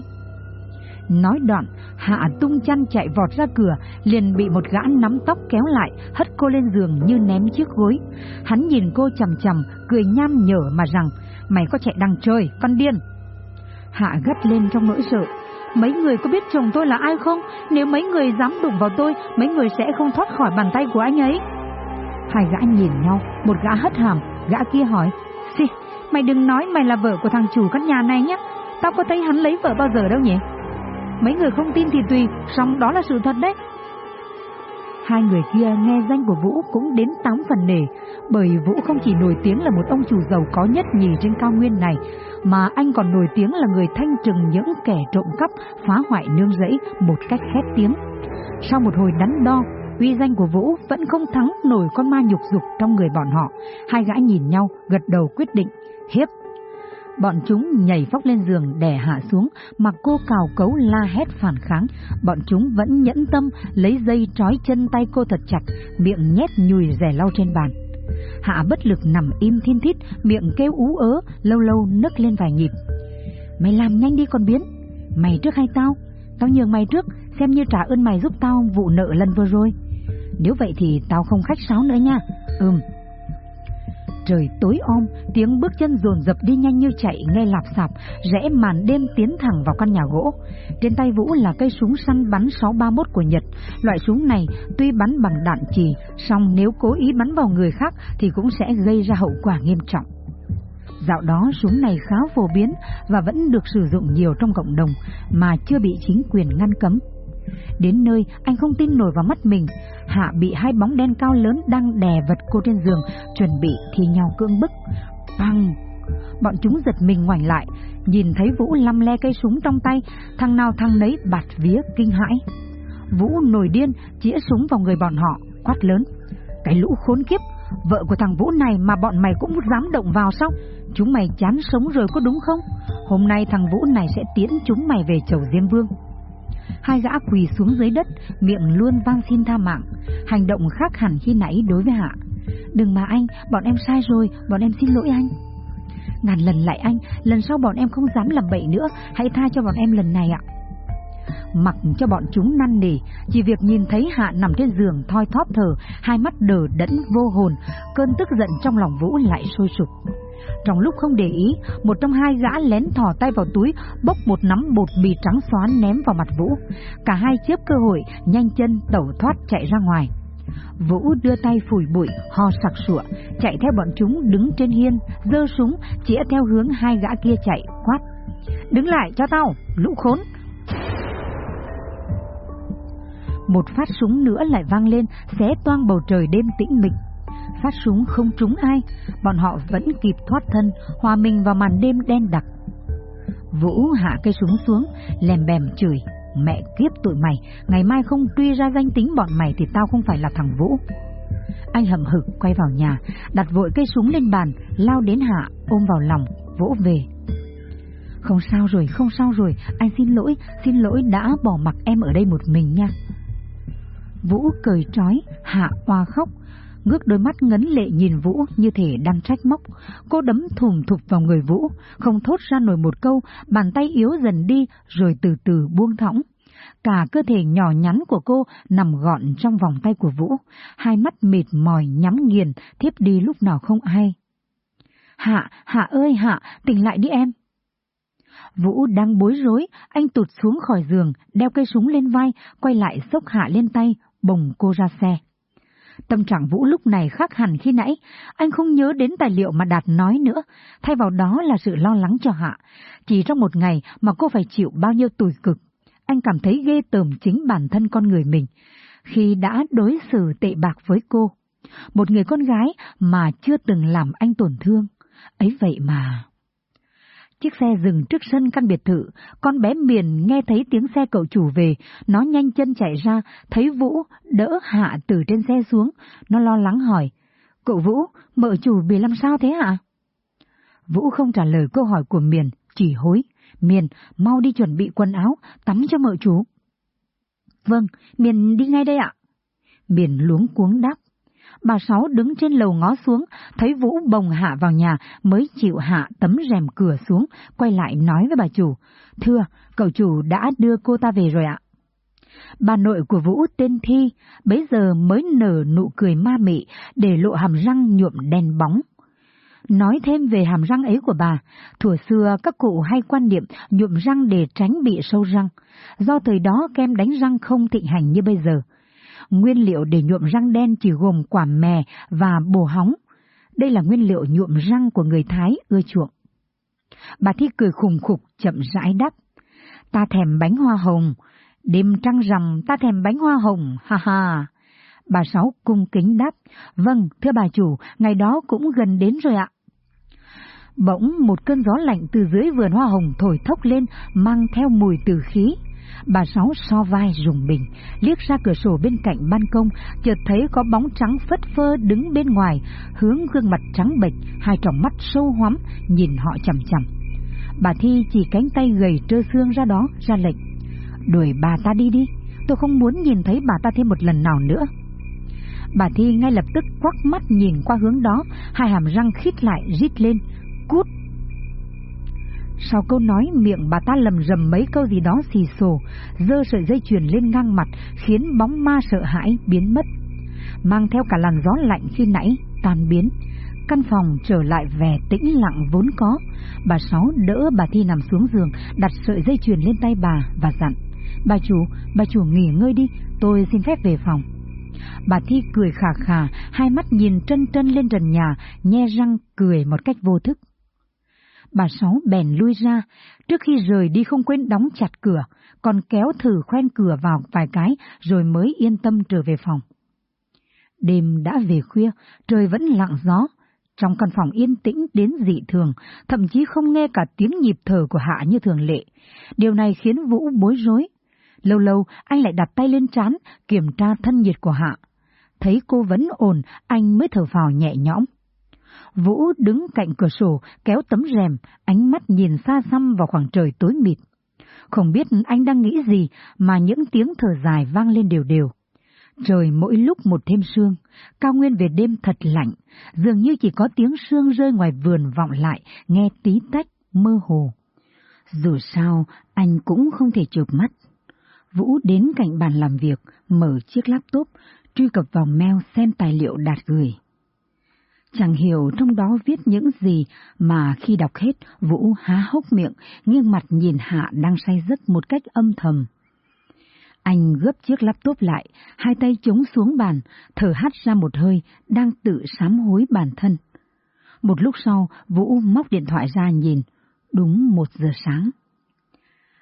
Speaker 1: Nói đoạn, Hạ tung chăn chạy vọt ra cửa, liền bị một gã nắm tóc kéo lại, hất cô lên giường như ném chiếc gối. Hắn nhìn cô chầm chầm, cười nham nhở mà rằng, mày có chạy đằng trời, con điên. Hạ gắt lên trong nỗi sợ. Mấy người có biết chồng tôi là ai không? Nếu mấy người dám đụng vào tôi, mấy người sẽ không thoát khỏi bàn tay của anh ấy. Hai gã nhìn nhau, một gã hất hàm, gã kia hỏi, Xì, mày đừng nói mày là vợ của thằng chủ căn nhà này nhé. Tao có thấy hắn lấy vợ bao giờ đâu nhỉ? Mấy người không tin thì tùy, song đó là sự thật đấy. Hai người kia nghe danh của Vũ cũng đến tám phần nể, bởi Vũ không chỉ nổi tiếng là một ông chủ giàu có nhất nhì trên cao nguyên này, mà anh còn nổi tiếng là người thanh trừng những kẻ trộm cắp, phá hoại nương rẫy một cách khét tiếng. Sau một hồi đắn đo, uy danh của Vũ vẫn không thắng nổi con ma nhục dục trong người bọn họ. Hai gã nhìn nhau, gật đầu quyết định, hiếp Bọn chúng nhảy phóc lên giường đè hạ xuống, mặc cô cào cấu la hét phản kháng. Bọn chúng vẫn nhẫn tâm lấy dây trói chân tay cô thật chặt, miệng nhét nhùi rẻ lau trên bàn. Hạ bất lực nằm im thiên thít, miệng kêu ú ớ, lâu lâu nức lên vài nhịp. Mày làm nhanh đi con biến, mày trước hay tao? Tao nhường mày trước, xem như trả ơn mày giúp tao vụ nợ lần vừa rồi. Nếu vậy thì tao không khách sáo nữa nha. Ừm, Trời tối om, tiếng bước chân dồn dập đi nhanh như chạy nghe lạp sạp, rẽ màn đêm tiến thẳng vào căn nhà gỗ. Trên tay Vũ là cây súng săn bắn 631 của Nhật. Loại súng này tuy bắn bằng đạn trì, song nếu cố ý bắn vào người khác thì cũng sẽ gây ra hậu quả nghiêm trọng. Dạo đó súng này khá phổ biến và vẫn được sử dụng nhiều trong cộng đồng mà chưa bị chính quyền ngăn cấm. Đến nơi, anh không tin nổi vào mắt mình. Hạ bị hai bóng đen cao lớn đang đè vật cô trên giường, chuẩn bị thì nhau cương bức. Băng! Bọn chúng giật mình ngoảnh lại, nhìn thấy Vũ lăm le cây súng trong tay, thằng nào thằng nấy bạt vía kinh hãi. Vũ nổi điên, chĩa súng vào người bọn họ, quát lớn. Cái lũ khốn kiếp, vợ của thằng Vũ này mà bọn mày cũng dám động vào sao? Chúng mày chán sống rồi có đúng không? Hôm nay thằng Vũ này sẽ tiễn chúng mày về chầu Diêm Vương hai gã quỳ xuống dưới đất, miệng luôn vang xin tha mạng, hành động khác hẳn khi nãy đối với Hạ. Đừng mà anh, bọn em sai rồi, bọn em xin lỗi anh. Ngàn lần lại anh, lần sau bọn em không dám làm bậy nữa, hãy tha cho bọn em lần này ạ. Mặc cho bọn chúng năn nỉ, chỉ việc nhìn thấy Hạ nằm trên giường thoi thóp thở, hai mắt đờ đẫn vô hồn, cơn tức giận trong lòng Vũ lại sôi sục. Trong lúc không để ý, một trong hai gã lén thò tay vào túi, bốc một nắm bột mì trắng xóa ném vào mặt Vũ. Cả hai chớp cơ hội, nhanh chân tẩu thoát chạy ra ngoài. Vũ đưa tay phủi bụi, ho sặc sụa, chạy theo bọn chúng đứng trên hiên, giơ súng, chĩa theo hướng hai gã kia chạy, quát. Đứng lại cho tao, lũ khốn! Một phát súng nữa lại vang lên, xé toang bầu trời đêm tĩnh mịch phát súng không trúng ai, bọn họ vẫn kịp thoát thân, hòa mình vào màn đêm đen đặc. Vũ hạ cây súng xuống, lèm bèm chửi, mẹ kiếp tụi mày, ngày mai không truy ra danh tính bọn mày thì tao không phải là thằng Vũ. Anh hậm hực quay vào nhà, đặt vội cây súng lên bàn, lao đến Hạ, ôm vào lòng, vỗ về. Không sao rồi, không sao rồi, anh xin lỗi, xin lỗi đã bỏ mặc em ở đây một mình nha. Vũ cười trói, Hạ hoa khóc, ngước đôi mắt ngấn lệ nhìn Vũ như thể đang trách móc. Cô đấm thùng thục vào người Vũ, không thốt ra nổi một câu, bàn tay yếu dần đi rồi từ từ buông thõng. Cả cơ thể nhỏ nhắn của cô nằm gọn trong vòng tay của Vũ, hai mắt mệt mỏi nhắm nghiền, thiếp đi lúc nào không hay. Hạ, Hạ ơi Hạ, tỉnh lại đi em. Vũ đang bối rối, anh tụt xuống khỏi giường, đeo cây súng lên vai, quay lại xốc Hạ lên tay, bồng cô ra xe. Tâm trạng Vũ lúc này khác hẳn khi nãy, anh không nhớ đến tài liệu mà Đạt nói nữa, thay vào đó là sự lo lắng cho Hạ. Chỉ trong một ngày mà cô phải chịu bao nhiêu tủi cực. Anh cảm thấy ghê tởm chính bản thân con người mình, khi đã đối xử tệ bạc với cô. Một người con gái mà chưa từng làm anh tổn thương. Ấy vậy mà... Chiếc xe dừng trước sân căn biệt thự, con bé Miền nghe thấy tiếng xe cậu chủ về, nó nhanh chân chạy ra, thấy Vũ đỡ Hạ từ trên xe xuống, nó lo lắng hỏi, cậu Vũ, mợ chủ bị làm sao thế hả? Vũ không trả lời câu hỏi của Miền, chỉ hối, Miền, mau đi chuẩn bị quần áo, tắm cho mợ chủ. Vâng, Miền đi ngay đây ạ. Miền luống cuống đáp, Bà Sáu đứng trên lầu ngó xuống, thấy Vũ bồng hạ vào nhà mới chịu hạ tấm rèm cửa xuống, quay lại nói với bà chủ. Thưa, cậu chủ đã đưa cô ta về rồi ạ. Bà nội của Vũ tên Thi, bấy giờ mới nở nụ cười ma mị, để lộ hàm răng nhuộm đen bóng. Nói thêm về hàm răng ấy của bà, thuở xưa các cụ hay quan niệm nhuộm răng để tránh bị sâu răng, do thời đó kem đánh răng không thịnh hành như bây giờ. Nguyên liệu để nhuộm răng đen chỉ gồm quả mè và bồ hóng. Đây là nguyên liệu nhuộm răng của người Thái ưa chuộng. Bà Thi cười khùng khục chậm rãi đáp. Ta thèm bánh hoa hồng. Đêm trăng rằm ta thèm bánh hoa hồng, ha ha. Bà Sáu cung kính đáp. Vâng, thưa bà chủ, ngày đó cũng gần đến rồi ạ. Bỗng một cơn gió lạnh từ dưới vườn hoa hồng thổi thốc lên, mang theo mùi từ khí. Bà Sáu so vai rùng mình, liếc ra cửa sổ bên cạnh ban công, chợt thấy có bóng trắng phất phơ đứng bên ngoài, hướng gương mặt trắng bệch, hai tròng mắt sâu hoắm, nhìn họ chằm chằm. Bà Thi chỉ cánh tay gầy trơ xương ra đó, ra lệnh. Đuổi bà ta đi đi, tôi không muốn nhìn thấy bà ta thêm một lần nào nữa. Bà Thi ngay lập tức quắc mắt nhìn qua hướng đó, hai hàm răng khít lại rít lên, cút sau câu nói miệng bà ta lầm rầm mấy câu gì đó xì xồ, dơ sợi dây chuyền lên ngang mặt, khiến bóng ma sợ hãi biến mất. Mang theo cả làn gió lạnh khi nãy, tan biến. Căn phòng trở lại vẻ tĩnh lặng vốn có. Bà Sáu đỡ bà Thi nằm xuống giường, đặt sợi dây chuyền lên tay bà và dặn. Bà chủ, bà chủ nghỉ ngơi đi, tôi xin phép về phòng. Bà Thi cười khà khà, hai mắt nhìn trân trân lên trần nhà, nhe răng cười một cách vô thức bà Sáu bèn lui ra, trước khi rời đi không quên đóng chặt cửa, còn kéo thử khoen cửa vào vài cái rồi mới yên tâm trở về phòng. Đêm đã về khuya, trời vẫn lặng gió, trong căn phòng yên tĩnh đến dị thường, thậm chí không nghe cả tiếng nhịp thở của Hạ như thường lệ. Điều này khiến Vũ bối rối. Lâu lâu anh lại đặt tay lên trán, kiểm tra thân nhiệt của Hạ. Thấy cô vẫn ổn, anh mới thở vào nhẹ nhõm. Vũ đứng cạnh cửa sổ, kéo tấm rèm, ánh mắt nhìn xa xăm vào khoảng trời tối mịt. Không biết anh đang nghĩ gì mà những tiếng thở dài vang lên đều đều. Trời mỗi lúc một thêm sương, cao nguyên về đêm thật lạnh, dường như chỉ có tiếng sương rơi ngoài vườn vọng lại, nghe tí tách, mơ hồ. Dù sao, anh cũng không thể chụp mắt. Vũ đến cạnh bàn làm việc, mở chiếc laptop, truy cập vào mail xem tài liệu đạt gửi. Chẳng hiểu trong đó viết những gì mà khi đọc hết Vũ há hốc miệng, nghiêng mặt nhìn Hạ đang say giấc một cách âm thầm. Anh gấp chiếc laptop lại, hai tay chống xuống bàn, thở hắt ra một hơi, đang tự sám hối bản thân. Một lúc sau, Vũ móc điện thoại ra nhìn, đúng một giờ sáng.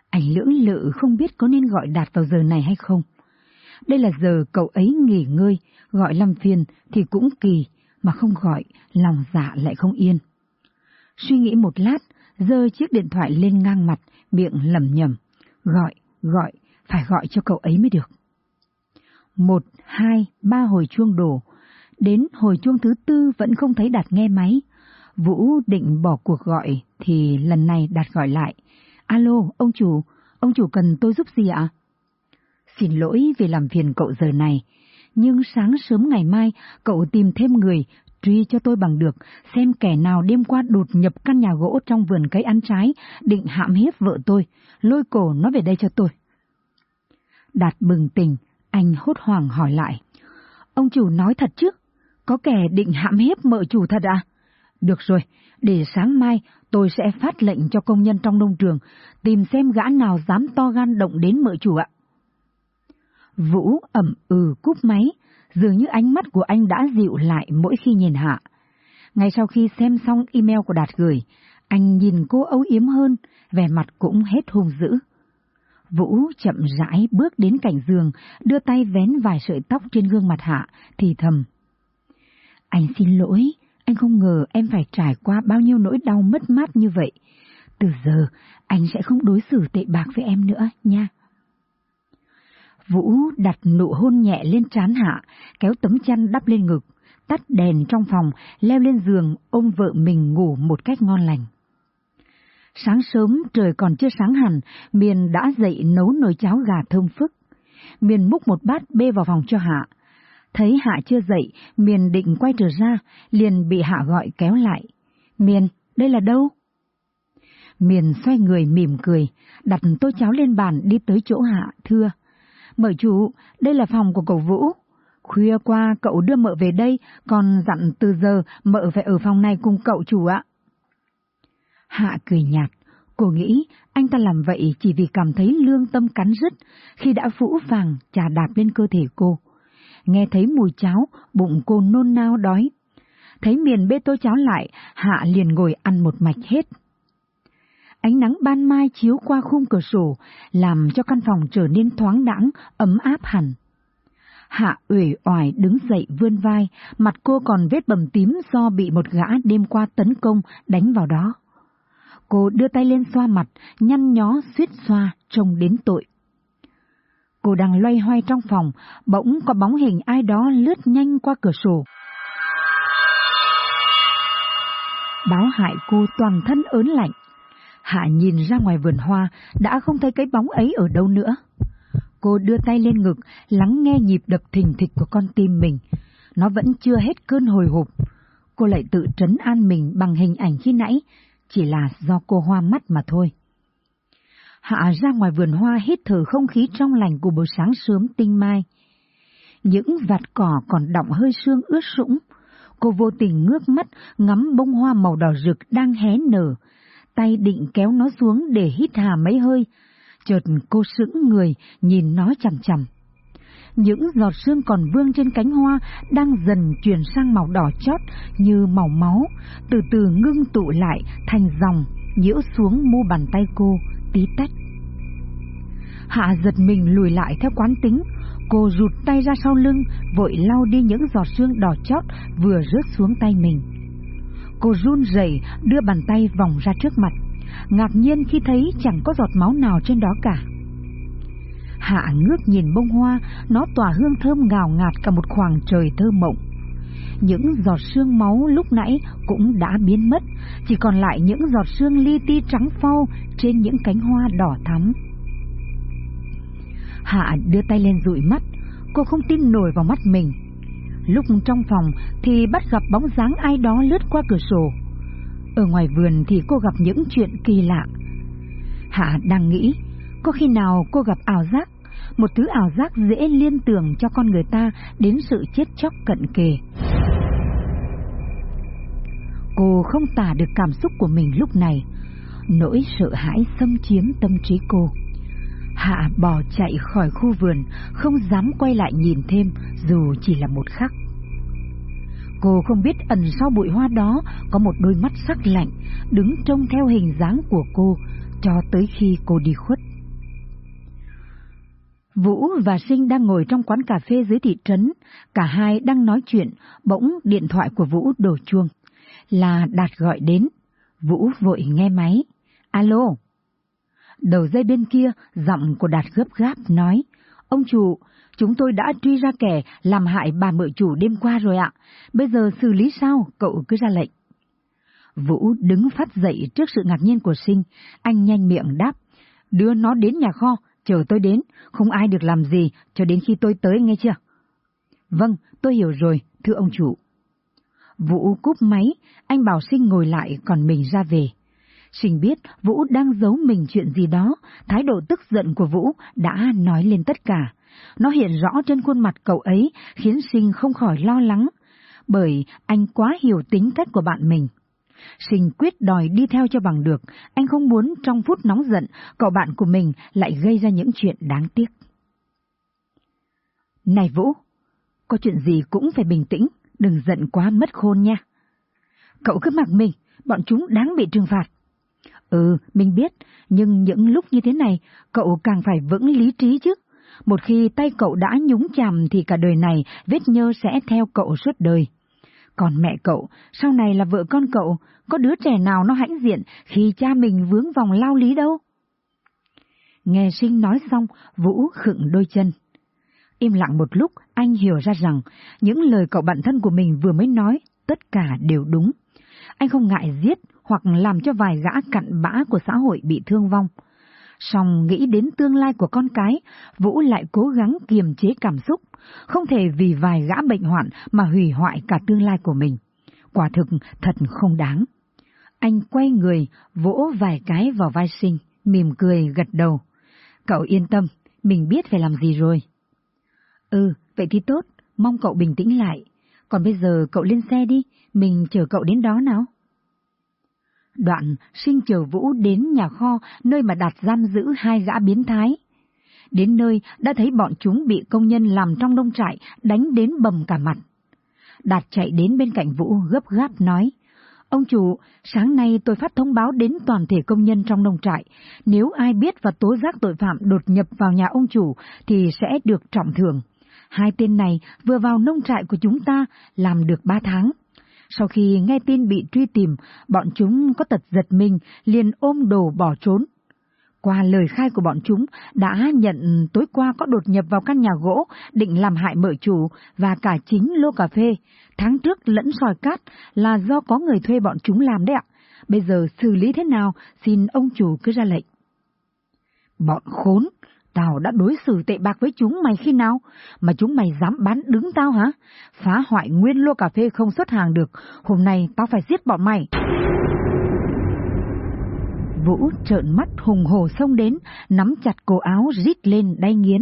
Speaker 1: Anh lưỡng lự không biết có nên gọi Đạt vào giờ này hay không. Đây là giờ cậu ấy nghỉ ngơi, gọi làm phiền thì cũng kỳ, mà không gọi, lòng dạ lại không yên. Suy nghĩ một lát, giơ chiếc điện thoại lên ngang mặt, miệng lẩm nhẩm, gọi, gọi, phải gọi cho cậu ấy mới được. Một, hai, ba hồi chuông đổ, đến hồi chuông thứ tư vẫn không thấy Đạt nghe máy. Vũ định bỏ cuộc gọi thì lần này Đạt gọi lại. Alo, ông chủ, ông chủ cần tôi giúp gì ạ? Xin lỗi vì làm phiền cậu giờ này, nhưng sáng sớm ngày mai cậu tìm thêm người truy cho tôi bằng được, xem kẻ nào đêm qua đột nhập căn nhà gỗ trong vườn cây ăn trái, định hãm hiếp vợ tôi, lôi cổ nó về đây cho tôi. Đạt bừng tỉnh, anh hốt hoảng hỏi lại. Ông chủ nói thật chứ? Có kẻ định hãm hiếp mợ chủ thật à? Được rồi, để sáng mai tôi sẽ phát lệnh cho công nhân trong nông trường, tìm xem gã nào dám to gan động đến mợ chủ ạ. Vũ ẩm ừ cúp máy, dường như ánh mắt của anh đã dịu lại mỗi khi nhìn Hạ. Ngay sau khi xem xong email của Đạt gửi, anh nhìn cô âu yếm hơn, vẻ mặt cũng hết hung dữ. Vũ chậm rãi bước đến cạnh giường, đưa tay vén vài sợi tóc trên gương mặt Hạ, thì thầm. Anh xin lỗi, anh không ngờ em phải trải qua bao nhiêu nỗi đau mất mát như vậy. Từ giờ, anh sẽ không đối xử tệ bạc với em nữa, nha. Vũ đặt nụ hôn nhẹ lên trán Hạ, kéo tấm chăn đắp lên ngực, tắt đèn trong phòng, leo lên giường ôm vợ mình ngủ một cách ngon lành. Sáng sớm trời còn chưa sáng hẳn, Miền đã dậy nấu nồi cháo gà thơm phức. Miền múc một bát bê vào phòng cho Hạ. Thấy Hạ chưa dậy, Miền định quay trở ra, liền bị Hạ gọi kéo lại. Miền, đây là đâu? Miền xoay người mỉm cười, đặt tô cháo lên bàn đi tới chỗ Hạ, thưa. Mời chủ, đây là phòng của cậu Vũ. Khuya qua cậu đưa mợ về đây, còn dặn từ giờ mợ phải ở phòng này cùng cậu chủ ạ. Hạ cười nhạt, cô nghĩ anh ta làm vậy chỉ vì cảm thấy lương tâm cắn rứt khi đã phũ vàng trà đạp lên cơ thể cô. Nghe thấy mùi cháo, bụng cô nôn nao đói. Thấy miền bê tô cháo lại, Hạ liền ngồi ăn một mạch hết. Ánh nắng ban mai chiếu qua khung cửa sổ, làm cho căn phòng trở nên thoáng đãng, ấm áp hẳn. Hạ uể oải đứng dậy vươn vai, mặt cô còn vết bầm tím do bị một gã đêm qua tấn công đánh vào đó. Cô đưa tay lên xoa mặt, nhăn nhó suýt xoa, trông đến tội. Cô đang loay hoay trong phòng, bỗng có bóng hình ai đó lướt nhanh qua cửa sổ. Báo hại cô toàn thân ớn lạnh. Hạ nhìn ra ngoài vườn hoa, đã không thấy cái bóng ấy ở đâu nữa. Cô đưa tay lên ngực, lắng nghe nhịp đập thình thịch của con tim mình. Nó vẫn chưa hết cơn hồi hộp. Cô lại tự trấn an mình bằng hình ảnh khi nãy, chỉ là do cô hoa mắt mà thôi. Hạ ra ngoài vườn hoa hít thở không khí trong lành của buổi sáng sớm tinh mai. Những vạt cỏ còn đọng hơi sương ướt sũng. Cô vô tình ngước mắt ngắm bông hoa màu đỏ rực đang hé nở, tay định kéo nó xuống để hít hà mấy hơi. Chợt cô sững người, nhìn nó chằm chằm. Những giọt sương còn vương trên cánh hoa đang dần chuyển sang màu đỏ chót như màu máu, từ từ ngưng tụ lại thành dòng, nhiễu xuống mu bàn tay cô, tí tách. Hạ giật mình lùi lại theo quán tính, cô rụt tay ra sau lưng, vội lau đi những giọt sương đỏ chót vừa rớt xuống tay mình. Cô run rẩy đưa bàn tay vòng ra trước mặt, ngạc nhiên khi thấy chẳng có giọt máu nào trên đó cả. Hạ ngước nhìn bông hoa, nó tỏa hương thơm ngào ngạt cả một khoảng trời thơ mộng. Những giọt sương máu lúc nãy cũng đã biến mất, chỉ còn lại những giọt sương li ti trắng phau trên những cánh hoa đỏ thắm. Hạ đưa tay lên dụi mắt, cô không tin nổi vào mắt mình. Lúc trong phòng thì bắt gặp bóng dáng ai đó lướt qua cửa sổ. Ở ngoài vườn thì cô gặp những chuyện kỳ lạ. Hạ đang nghĩ, có khi nào cô gặp ảo giác, một thứ ảo giác dễ liên tưởng cho con người ta đến sự chết chóc cận kề. Cô không tả được cảm xúc của mình lúc này, nỗi sợ hãi xâm chiếm tâm trí cô. Hạ bò chạy khỏi khu vườn, không dám quay lại nhìn thêm dù chỉ là một khắc. Cô không biết ẩn sau bụi hoa đó có một đôi mắt sắc lạnh, đứng trông theo hình dáng của cô cho tới khi cô đi khuất. Vũ và Sinh đang ngồi trong quán cà phê dưới thị trấn, cả hai đang nói chuyện, bỗng điện thoại của Vũ đổ chuông. Là Đạt gọi đến. Vũ vội nghe máy. Alo. Đầu dây bên kia, giọng của Đạt gấp gáp nói. Ông chủ, chúng tôi đã truy ra kẻ làm hại bà mợ chủ đêm qua rồi ạ. Bây giờ xử lý sao? Cậu cứ ra lệnh. Vũ đứng phát dậy trước sự ngạc nhiên của sinh. Anh nhanh miệng đáp. Đưa nó đến nhà kho, chờ tôi đến. Không ai được làm gì cho đến khi tôi tới nghe chưa? Vâng, tôi hiểu rồi, thưa ông chủ. Vũ cúp máy, anh bảo sinh ngồi lại còn mình ra về. Trình biết Vũ đang giấu mình chuyện gì đó, thái độ tức giận của Vũ đã nói lên tất cả. Nó hiện rõ trên khuôn mặt cậu ấy khiến Sinh không khỏi lo lắng, bởi anh quá hiểu tính cách của bạn mình. Sinh quyết đòi đi theo cho bằng được, anh không muốn trong phút nóng giận cậu bạn của mình lại gây ra những chuyện đáng tiếc. Này Vũ, có chuyện gì cũng phải bình tĩnh, đừng giận quá mất khôn nha. Cậu cứ mặc mình, bọn chúng đáng bị trừng phạt. Ừ, mình biết, nhưng những lúc như thế này, cậu càng phải vững lý trí chứ. Một khi tay cậu đã nhúng chàm thì cả đời này vết nhơ sẽ theo cậu suốt đời. Còn mẹ cậu, sau này là vợ con cậu, có đứa trẻ nào nó hãnh diện khi cha mình vướng vòng lao lý đâu? Nghe sinh nói xong, Vũ khựng đôi chân. Im lặng một lúc, anh hiểu ra rằng những lời cậu bạn thân của mình vừa mới nói, tất cả đều đúng. Anh không ngại giết hoặc làm cho vài gã cặn bã của xã hội bị thương vong. Song nghĩ đến tương lai của con cái, Vũ lại cố gắng kiềm chế cảm xúc, không thể vì vài gã bệnh hoạn mà hủy hoại cả tương lai của mình. Quả thực thật không đáng. Anh quay người, vỗ vài cái vào vai sinh, mỉm cười gật đầu. Cậu yên tâm, mình biết phải làm gì rồi. Ừ, vậy thì tốt, mong cậu bình tĩnh lại. Còn bây giờ cậu lên xe đi, mình chờ cậu đến đó nào. Đoạn, sinh chờ Vũ đến nhà kho nơi mà đặt giam giữ hai gã biến thái. Đến nơi đã thấy bọn chúng bị công nhân làm trong nông trại đánh đến bầm cả mặt. Đạt chạy đến bên cạnh Vũ gấp gáp nói, Ông chủ, sáng nay tôi phát thông báo đến toàn thể công nhân trong nông trại, nếu ai biết và tố giác tội phạm đột nhập vào nhà ông chủ thì sẽ được trọng thưởng. Hai tên này vừa vào nông trại của chúng ta làm được ba tháng. Sau khi nghe tin bị truy tìm, bọn chúng có tật giật mình, liền ôm đồ bỏ trốn. Qua lời khai của bọn chúng, đã nhận tối qua có đột nhập vào căn nhà gỗ, định làm hại mợ chủ và cả chính lô cà phê. Tháng trước lẫn sòi cát là do có người thuê bọn chúng làm đấy ạ. Bây giờ xử lý thế nào, xin ông chủ cứ ra lệnh. Bọn khốn, Tao đã đối xử tệ bạc với chúng mày khi nào? Mà chúng mày dám bán đứng tao hả? Phá hoại nguyên lô cà phê không xuất hàng được. Hôm nay tao phải giết bọn mày. Vũ trợn mắt hùng hồ xông đến, nắm chặt cổ áo rít lên đay nghiến.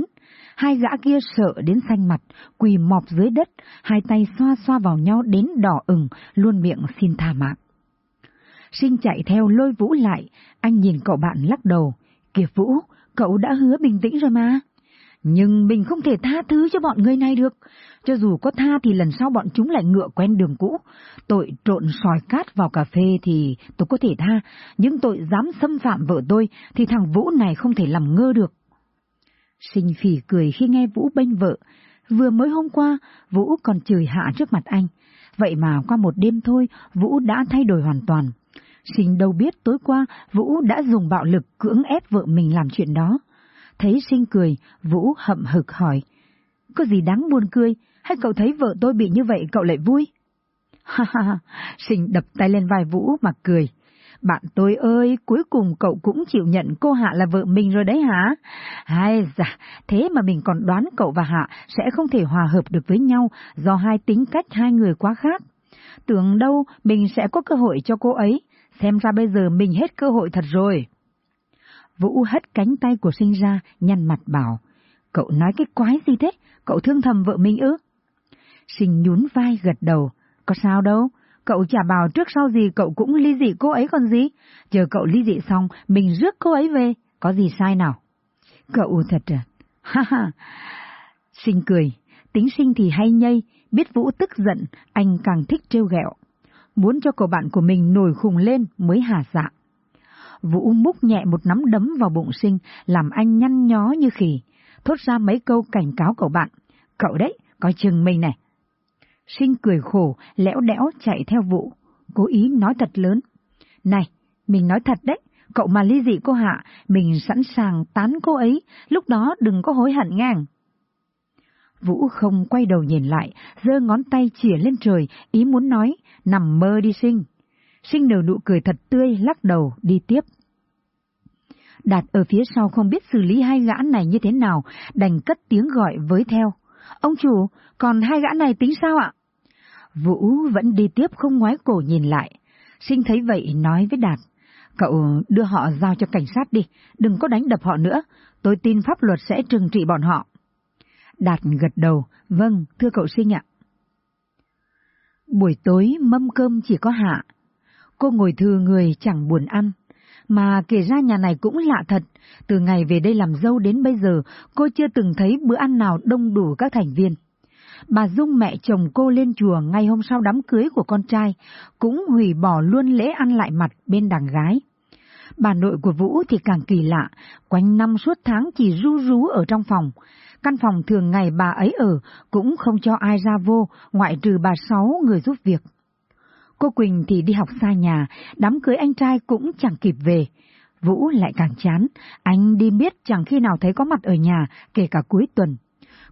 Speaker 1: Hai gã kia sợ đến xanh mặt, quỳ mọp dưới đất, hai tay xoa xoa vào nhau đến đỏ ửng, luôn miệng xin tha mạng. Sinh chạy theo lôi Vũ lại, anh nhìn cậu bạn lắc đầu. Kiệt Vũ, cậu đã hứa bình tĩnh rồi mà. Nhưng mình không thể tha thứ cho bọn người này được. Cho dù có tha thì lần sau bọn chúng lại ngựa quen đường cũ. Tội trộn sòi cát vào cà phê thì tôi có thể tha, nhưng tội dám xâm phạm vợ tôi thì thằng Vũ này không thể làm ngơ được. Sinh phỉ cười khi nghe Vũ bênh vợ. Vừa mới hôm qua, Vũ còn chửi hạ trước mặt anh. Vậy mà qua một đêm thôi, Vũ đã thay đổi hoàn toàn. Sinh đâu biết tối qua Vũ đã dùng bạo lực cưỡng ép vợ mình làm chuyện đó. Thấy Sinh cười, Vũ hậm hực hỏi. Có gì đáng buồn cười, hay cậu thấy vợ tôi bị như vậy cậu lại vui? Ha ha ha, Sinh đập tay lên vai Vũ mà cười. Bạn tôi ơi, cuối cùng cậu cũng chịu nhận cô Hạ là vợ mình rồi đấy hả? Hay dạ, thế mà mình còn đoán cậu và Hạ sẽ không thể hòa hợp được với nhau do hai tính cách hai người quá khác. Tưởng đâu mình sẽ có cơ hội cho cô ấy, xem ra bây giờ mình hết cơ hội thật rồi. Vũ hất cánh tay của sinh ra, nhăn mặt bảo, cậu nói cái quái gì thế, cậu thương thầm vợ mình ư? Sinh nhún vai gật đầu, có sao đâu, cậu chả bảo trước sau gì cậu cũng ly dị cô ấy còn gì, chờ cậu ly dị xong, mình rước cô ấy về, có gì sai nào? Cậu thật à, ha ha, sinh cười, tính sinh thì hay nhây, biết Vũ tức giận, anh càng thích trêu ghẹo muốn cho cậu bạn của mình nổi khùng lên mới hà dạ. Vũ múc nhẹ một nắm đấm vào bụng sinh, làm anh nhăn nhó như khỉ. thốt ra mấy câu cảnh cáo cậu bạn. Cậu đấy, coi chừng mình này. Sinh cười khổ, lẽo đẽo chạy theo Vũ, cố ý nói thật lớn. Này, mình nói thật đấy, cậu mà ly dị cô Hạ, mình sẵn sàng tán cô ấy, lúc đó đừng có hối hận ngang. Vũ không quay đầu nhìn lại, giơ ngón tay chỉa lên trời, ý muốn nói, nằm mơ đi sinh. Sinh nở nụ cười thật tươi, lắc đầu, đi tiếp. Đạt ở phía sau không biết xử lý hai gã này như thế nào, đành cất tiếng gọi với theo. Ông chủ, còn hai gã này tính sao ạ? Vũ vẫn đi tiếp không ngoái cổ nhìn lại. Sinh thấy vậy nói với Đạt. Cậu đưa họ giao cho cảnh sát đi, đừng có đánh đập họ nữa, tôi tin pháp luật sẽ trừng trị bọn họ. Đạt gật đầu, vâng, thưa cậu sinh ạ. Buổi tối mâm cơm chỉ có hạ. Cô ngồi thừa người chẳng buồn ăn, mà kể ra nhà này cũng lạ thật, từ ngày về đây làm dâu đến bây giờ, cô chưa từng thấy bữa ăn nào đông đủ các thành viên. Bà Dung mẹ chồng cô lên chùa ngay hôm sau đám cưới của con trai, cũng hủy bỏ luôn lễ ăn lại mặt bên đàn gái. Bà nội của Vũ thì càng kỳ lạ, quanh năm suốt tháng chỉ ru rú ở trong phòng. Căn phòng thường ngày bà ấy ở cũng không cho ai ra vô, ngoại trừ bà Sáu người giúp việc. Cô Quỳnh thì đi học xa nhà, đám cưới anh trai cũng chẳng kịp về. Vũ lại càng chán, anh đi biết chẳng khi nào thấy có mặt ở nhà, kể cả cuối tuần.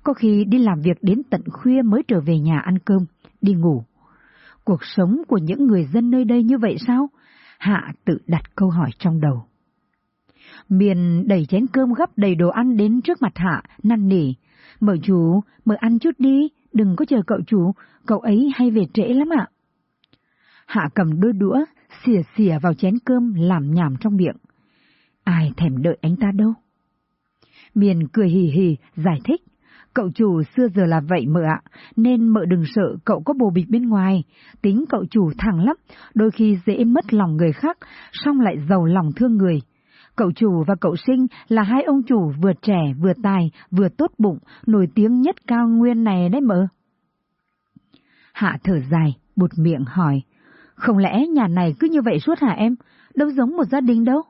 Speaker 1: Có khi đi làm việc đến tận khuya mới trở về nhà ăn cơm, đi ngủ. Cuộc sống của những người dân nơi đây như vậy sao? Hạ tự đặt câu hỏi trong đầu. Miền đẩy chén cơm gấp đầy đồ ăn đến trước mặt Hạ, năn nỉ. "Mở chú, mở ăn chút đi, đừng có chờ cậu chủ, cậu ấy hay về trễ lắm ạ. Hạ cầm đôi đũa, xìa xìa vào chén cơm làm nhảm trong miệng. Ai thèm đợi anh ta đâu? Miền cười hì hì, giải thích. Cậu chủ xưa giờ là vậy mợ ạ, nên mợ đừng sợ cậu có bồ bịch bên ngoài. Tính cậu chủ thẳng lắm, đôi khi dễ mất lòng người khác, xong lại giàu lòng thương người. Cậu chủ và cậu sinh là hai ông chủ vừa trẻ, vừa tài, vừa tốt bụng, nổi tiếng nhất cao nguyên này đấy mợ. Hạ thở dài, bụt miệng hỏi, không lẽ nhà này cứ như vậy suốt hả em? Đâu giống một gia đình đâu.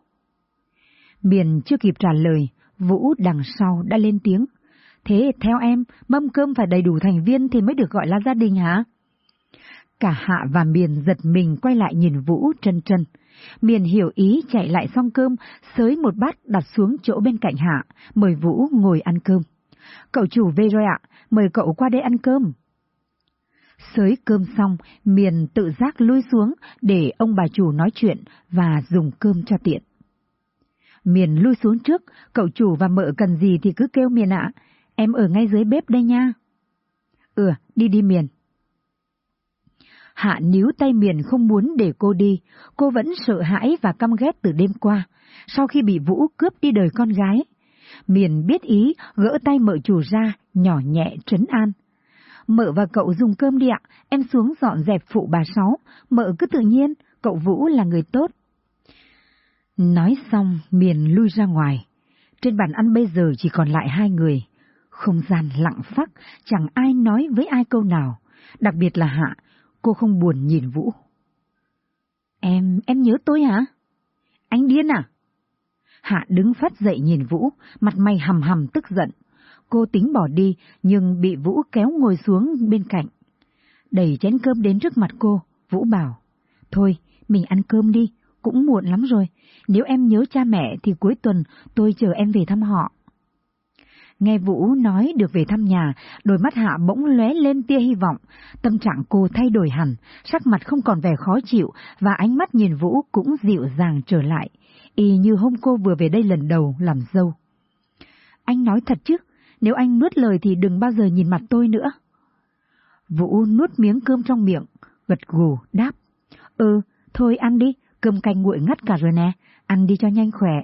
Speaker 1: Biển chưa kịp trả lời, Vũ đằng sau đã lên tiếng. Thế theo em, mâm cơm phải đầy đủ thành viên thì mới được gọi là gia đình hả? Cả Hạ và Miền giật mình quay lại nhìn Vũ chân chân. Miền hiểu ý chạy lại xong cơm, sới một bát đặt xuống chỗ bên cạnh Hạ, mời Vũ ngồi ăn cơm. Cậu chủ về rồi ạ, mời cậu qua đây ăn cơm. Sới cơm xong, Miền tự giác lui xuống để ông bà chủ nói chuyện và dùng cơm cho tiện. Miền lui xuống trước, cậu chủ và mợ cần gì thì cứ kêu Miền ạ, em ở ngay dưới bếp đây nha. Ừ, đi đi Miền. Hạ níu tay Miền không muốn để cô đi, cô vẫn sợ hãi và căm ghét từ đêm qua, sau khi bị Vũ cướp đi đời con gái. Miền biết ý, gỡ tay mợ chủ ra, nhỏ nhẹ trấn an. Mợ và cậu dùng cơm đi ạ, em xuống dọn dẹp phụ bà Sáu, mợ cứ tự nhiên, cậu Vũ là người tốt. Nói xong, Miền lui ra ngoài. Trên bàn ăn bây giờ chỉ còn lại hai người. Không gian lặng phắc, chẳng ai nói với ai câu nào. Đặc biệt là Hạ, cô không buồn nhìn Vũ. Em, em nhớ tôi hả? Anh điên à? Hạ đứng phát dậy nhìn Vũ, mặt mày hầm hầm tức giận. Cô tính bỏ đi, nhưng bị Vũ kéo ngồi xuống bên cạnh. Đẩy chén cơm đến trước mặt cô, Vũ bảo, Thôi, mình ăn cơm đi, cũng muộn lắm rồi. Nếu em nhớ cha mẹ thì cuối tuần tôi chờ em về thăm họ. Nghe Vũ nói được về thăm nhà, đôi mắt Hạ bỗng lóe lên tia hy vọng, tâm trạng cô thay đổi hẳn, sắc mặt không còn vẻ khó chịu và ánh mắt nhìn Vũ cũng dịu dàng trở lại, y như hôm cô vừa về đây lần đầu làm dâu. Anh nói thật chứ, nếu anh nuốt lời thì đừng bao giờ nhìn mặt tôi nữa. Vũ nuốt miếng cơm trong miệng, gật gù, đáp. Ừ, thôi ăn đi, cơm canh nguội ngắt cả rồi nè, ăn đi cho nhanh khỏe.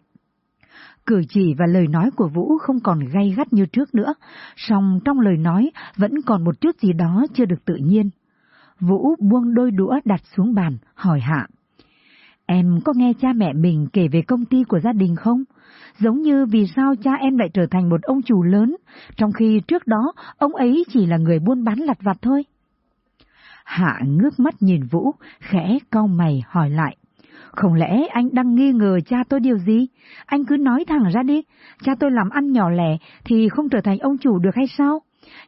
Speaker 1: Cử chỉ và lời nói của Vũ không còn gay gắt như trước nữa, song trong lời nói vẫn còn một chút gì đó chưa được tự nhiên. Vũ buông đôi đũa đặt xuống bàn, hỏi Hạ. Em có nghe cha mẹ mình kể về công ty của gia đình không? Giống như vì sao cha em lại trở thành một ông chủ lớn, trong khi trước đó ông ấy chỉ là người buôn bán lặt vặt thôi. Hạ ngước mắt nhìn Vũ, khẽ cau mày hỏi lại. Không lẽ anh đang nghi ngờ cha tôi điều gì? Anh cứ nói thẳng ra đi, cha tôi làm ăn nhỏ lẻ thì không trở thành ông chủ được hay sao?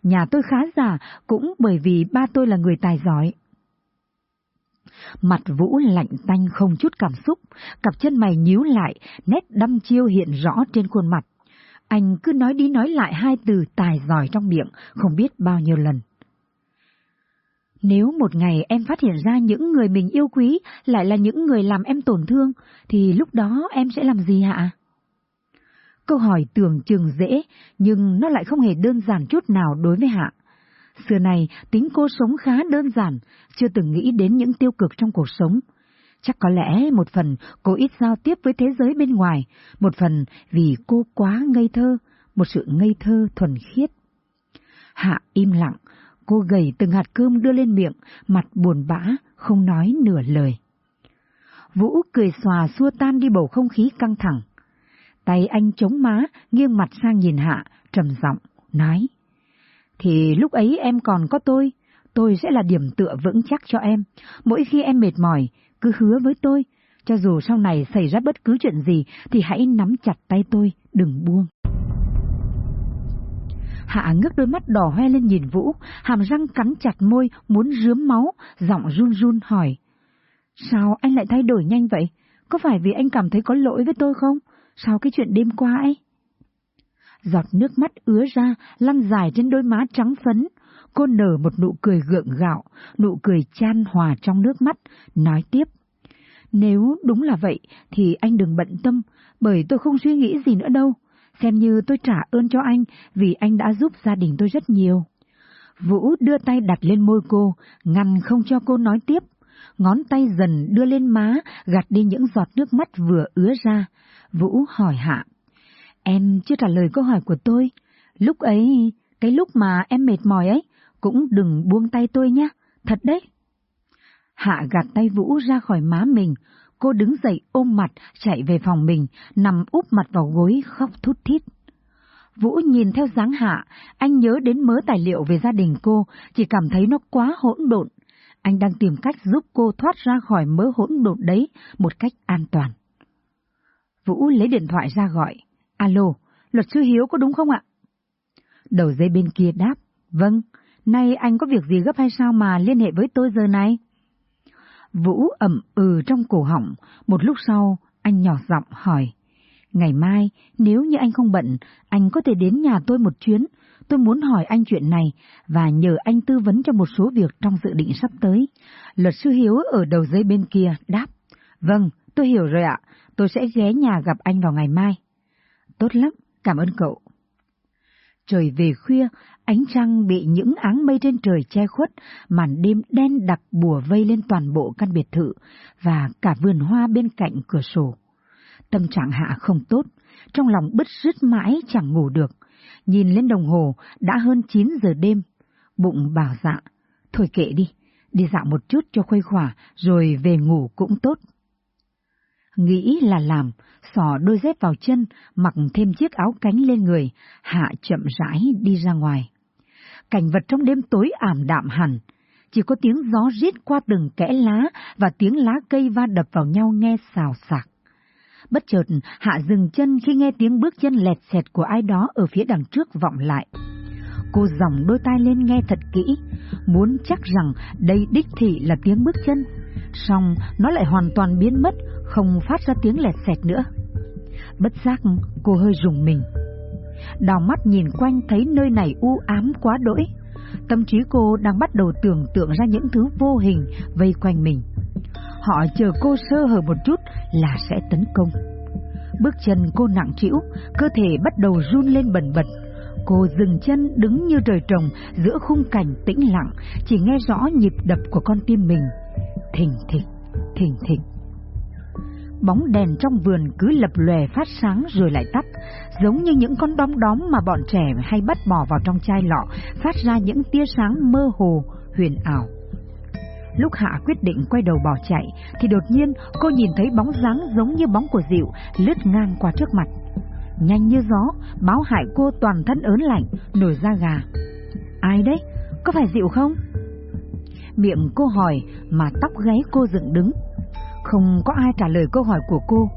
Speaker 1: Nhà tôi khá giả cũng bởi vì ba tôi là người tài giỏi. Mặt Vũ lạnh tanh không chút cảm xúc, cặp chân mày nhíu lại, nét đăm chiêu hiện rõ trên khuôn mặt. Anh cứ nói đi nói lại hai từ tài giỏi trong miệng, không biết bao nhiêu lần. Nếu một ngày em phát hiện ra những người mình yêu quý lại là những người làm em tổn thương, thì lúc đó em sẽ làm gì hả? Câu hỏi tưởng chừng dễ, nhưng nó lại không hề đơn giản chút nào đối với Hạ. Xưa này, tính cô sống khá đơn giản, chưa từng nghĩ đến những tiêu cực trong cuộc sống. Chắc có lẽ một phần cô ít giao tiếp với thế giới bên ngoài, một phần vì cô quá ngây thơ, một sự ngây thơ thuần khiết. Hạ im lặng, cô gầy từng hạt cơm đưa lên miệng, mặt buồn bã, không nói nửa lời. Vũ cười xòa xua tan đi bầu không khí căng thẳng. Tay anh chống má, nghiêng mặt sang nhìn Hạ, trầm giọng, nói. Thì lúc ấy em còn có tôi, tôi sẽ là điểm tựa vững chắc cho em. Mỗi khi em mệt mỏi, cứ hứa với tôi, cho dù sau này xảy ra bất cứ chuyện gì thì hãy nắm chặt tay tôi, đừng buông. Hạ ngước đôi mắt đỏ hoe lên nhìn Vũ, hàm răng cắn chặt môi, muốn rướm máu, giọng run run hỏi. Sao anh lại thay đổi nhanh vậy? Có phải vì anh cảm thấy có lỗi với tôi không? Sao cái chuyện đêm qua ấy? Giọt nước mắt ứa ra, lăn dài trên đôi má trắng phấn. Cô nở một nụ cười gượng gạo, nụ cười chan hòa trong nước mắt, nói tiếp. Nếu đúng là vậy, thì anh đừng bận tâm, bởi tôi không suy nghĩ gì nữa đâu. Xem như tôi trả ơn cho anh, vì anh đã giúp gia đình tôi rất nhiều. Vũ đưa tay đặt lên môi cô, ngăn không cho cô nói tiếp. Ngón tay dần đưa lên má, gạt đi những giọt nước mắt vừa ứa ra. Vũ hỏi Hạ. Em chưa trả lời câu hỏi của tôi. Lúc ấy, cái lúc mà em mệt mỏi ấy, cũng đừng buông tay tôi nhé, thật đấy. Hạ gạt tay Vũ ra khỏi má mình, cô đứng dậy ôm mặt, chạy về phòng mình, nằm úp mặt vào gối khóc thút thít. Vũ nhìn theo dáng Hạ, anh nhớ đến mớ tài liệu về gia đình cô, chỉ cảm thấy nó quá hỗn độn. Anh đang tìm cách giúp cô thoát ra khỏi mớ hỗn độn đấy một cách an toàn. Vũ lấy điện thoại ra gọi. Alo, luật sư Hiếu có đúng không ạ? Đầu dây bên kia đáp. Vâng, nay anh có việc gì gấp hay sao mà liên hệ với tôi giờ này? Vũ ẩm ừ trong cổ họng, một lúc sau anh nhỏ giọng hỏi. Ngày mai, nếu như anh không bận, anh có thể đến nhà tôi một chuyến. Tôi muốn hỏi anh chuyện này và nhờ anh tư vấn cho một số việc trong dự định sắp tới. Luật sư Hiếu ở đầu dây bên kia đáp. Vâng, tôi hiểu rồi ạ. Tôi sẽ ghé nhà gặp anh vào ngày mai. Tốt lắm, cảm ơn cậu. Trời về khuya, ánh trăng bị những áng mây trên trời che khuất, màn đêm đen đặc bùa vây lên toàn bộ căn biệt thự và cả vườn hoa bên cạnh cửa sổ. Tâm trạng hạ không tốt, trong lòng bứt rứt mãi chẳng ngủ được. Nhìn lên đồng hồ, đã hơn 9 giờ đêm. Bụng bảo dạ, thôi kệ đi, đi dạo một chút cho khuây khỏa, rồi về ngủ cũng tốt. Nghĩ là làm, xỏ đôi dép vào chân, mặc thêm chiếc áo cánh lên người, hạ chậm rãi đi ra ngoài. Cảnh vật trong đêm tối ảm đạm hẳn, chỉ có tiếng gió rít qua từng kẽ lá và tiếng lá cây va đập vào nhau nghe xào xạc. Bất chợt, Hạ dừng chân khi nghe tiếng bước chân lẹt xẹt của ai đó ở phía đằng trước vọng lại. Cô dòng đôi tai lên nghe thật kỹ, muốn chắc rằng đây đích thị là tiếng bước chân. Xong, nó lại hoàn toàn biến mất, không phát ra tiếng lẹt xẹt nữa. Bất giác, cô hơi rùng mình. Đào mắt nhìn quanh thấy nơi này u ám quá đỗi. Tâm trí cô đang bắt đầu tưởng tượng ra những thứ vô hình vây quanh mình. Họ chờ cô sơ hở một chút là sẽ tấn công. Bước chân cô nặng trĩu, cơ thể bắt đầu run lên bần bật. Cô dừng chân đứng như trời trồng giữa khung cảnh tĩnh lặng, chỉ nghe rõ nhịp đập của con tim mình. Thình thịch, thình thịch. Bóng đèn trong vườn cứ lập lòe phát sáng rồi lại tắt, giống như những con đom đóm mà bọn trẻ hay bắt bỏ vào trong chai lọ, phát ra những tia sáng mơ hồ, huyền ảo. Lúc Hạ quyết định quay đầu bỏ chạy, thì đột nhiên cô nhìn thấy bóng dáng giống như bóng của Diệu lướt ngang qua trước mặt. Nhanh như gió, báo hại cô toàn thân ớn lạnh, nổi da gà. Ai đấy? Có phải Diệu không? Miệng cô hỏi mà tóc gáy cô dựng đứng. Không có ai trả lời câu hỏi của cô,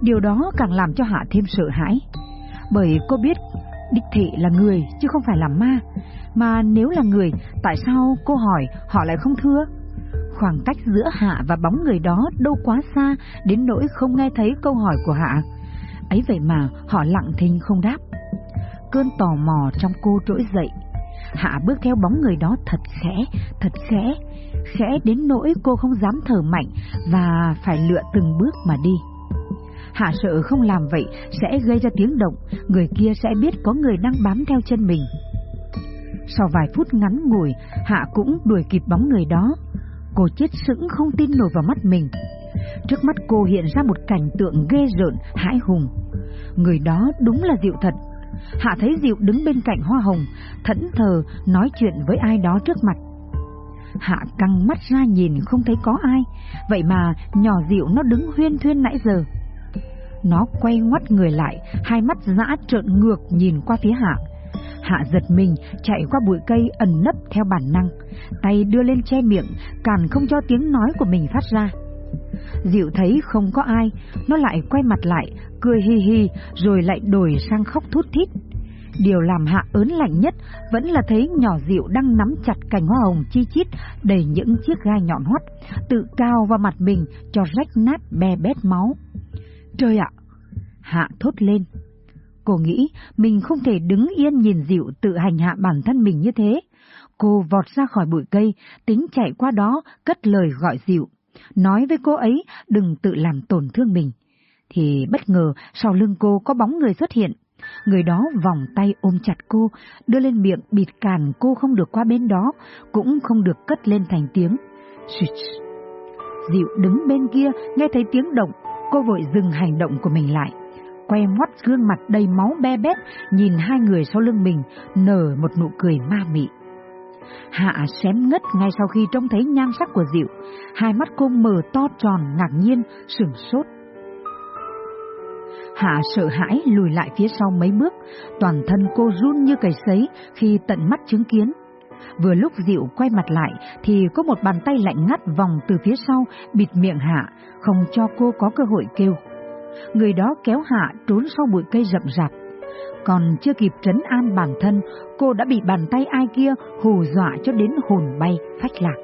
Speaker 1: điều đó càng làm cho Hạ thêm sợ hãi. Bởi cô biết đích thị là người chứ không phải là ma, mà nếu là người, tại sao cô hỏi họ lại không thưa? Khoảng cách giữa Hạ và bóng người đó đâu quá xa đến nỗi không nghe thấy câu hỏi của Hạ. Ấy vậy mà họ lặng thinh không đáp. Cơn tò mò trong cô trỗi dậy. Hạ bước theo bóng người đó thật khẽ, thật khẽ, khẽ đến nỗi cô không dám thở mạnh và phải lựa từng bước mà đi. Hạ sợ không làm vậy sẽ gây ra tiếng động, người kia sẽ biết có người đang bám theo chân mình. Sau vài phút ngắn ngủi, Hạ cũng đuổi kịp bóng người đó. Cô chết sững không tin nổi vào mắt mình. Trước mắt cô hiện ra một cảnh tượng ghê rợn, hãi hùng. Người đó đúng là Diệu thật. Hạ thấy Diệu đứng bên cạnh hoa hồng, thẫn thờ nói chuyện với ai đó trước mặt. Hạ căng mắt ra nhìn không thấy có ai, vậy mà nhỏ Diệu nó đứng huyên thuyên nãy giờ. Nó quay ngoắt người lại, hai mắt dã trợn ngược nhìn qua phía Hạ. Hạ giật mình, chạy qua bụi cây ẩn nấp theo bản năng, tay đưa lên che miệng, càn không cho tiếng nói của mình phát ra. Diệu thấy không có ai, nó lại quay mặt lại, cười hi hi, rồi lại đổi sang khóc thút thít. Điều làm Hạ ớn lạnh nhất vẫn là thấy nhỏ Diệu đang nắm chặt cành hoa hồng chi chít đầy những chiếc gai nhọn hoắt, tự cao vào mặt mình cho rách nát be bét máu. Trời ạ! Hạ thốt lên. Cô nghĩ mình không thể đứng yên nhìn Diệu tự hành hạ bản thân mình như thế. Cô vọt ra khỏi bụi cây, tính chạy qua đó, cất lời gọi Diệu. Nói với cô ấy đừng tự làm tổn thương mình. Thì bất ngờ sau lưng cô có bóng người xuất hiện. Người đó vòng tay ôm chặt cô, đưa lên miệng bịt càn cô không được qua bên đó, cũng không được cất lên thành tiếng. Switch. Diệu đứng bên kia, nghe thấy tiếng động, cô vội dừng hành động của mình lại quay ngoắt gương mặt đầy máu be bét, nhìn hai người sau lưng mình, nở một nụ cười ma mị. Hạ xém ngất ngay sau khi trông thấy nhan sắc của Diệu, hai mắt cô mở to tròn ngạc nhiên, sửng sốt. Hạ sợ hãi lùi lại phía sau mấy bước, toàn thân cô run như cầy sấy khi tận mắt chứng kiến. Vừa lúc Diệu quay mặt lại thì có một bàn tay lạnh ngắt vòng từ phía sau bịt miệng Hạ, không cho cô có cơ hội kêu người đó kéo Hạ trốn sau bụi cây rậm rạp. Còn chưa kịp trấn an bản thân, cô đã bị bàn tay ai kia hù dọa cho đến hồn bay, phách lạc.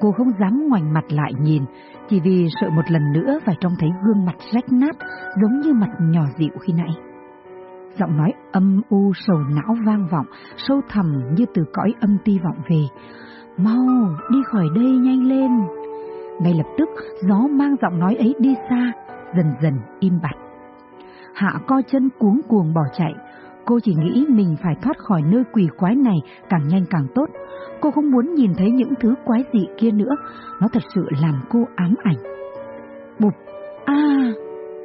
Speaker 1: Cô không dám ngoảnh mặt lại nhìn, chỉ vì sợ một lần nữa phải trông thấy gương mặt rách nát giống như mặt nhỏ dịu khi nãy. Giọng nói âm u sầu não vang vọng, sâu thẳm như từ cõi âm ti vọng về. Mau, đi khỏi đây nhanh lên. Ngay lập tức, gió mang giọng nói ấy đi xa, dần dần im bặt. Hạ co chân cuống cuồng bỏ chạy, cô chỉ nghĩ mình phải thoát khỏi nơi quỷ quái này càng nhanh càng tốt. Cô không muốn nhìn thấy những thứ quái dị kia nữa, nó thật sự làm cô ám ảnh. Bụp, à,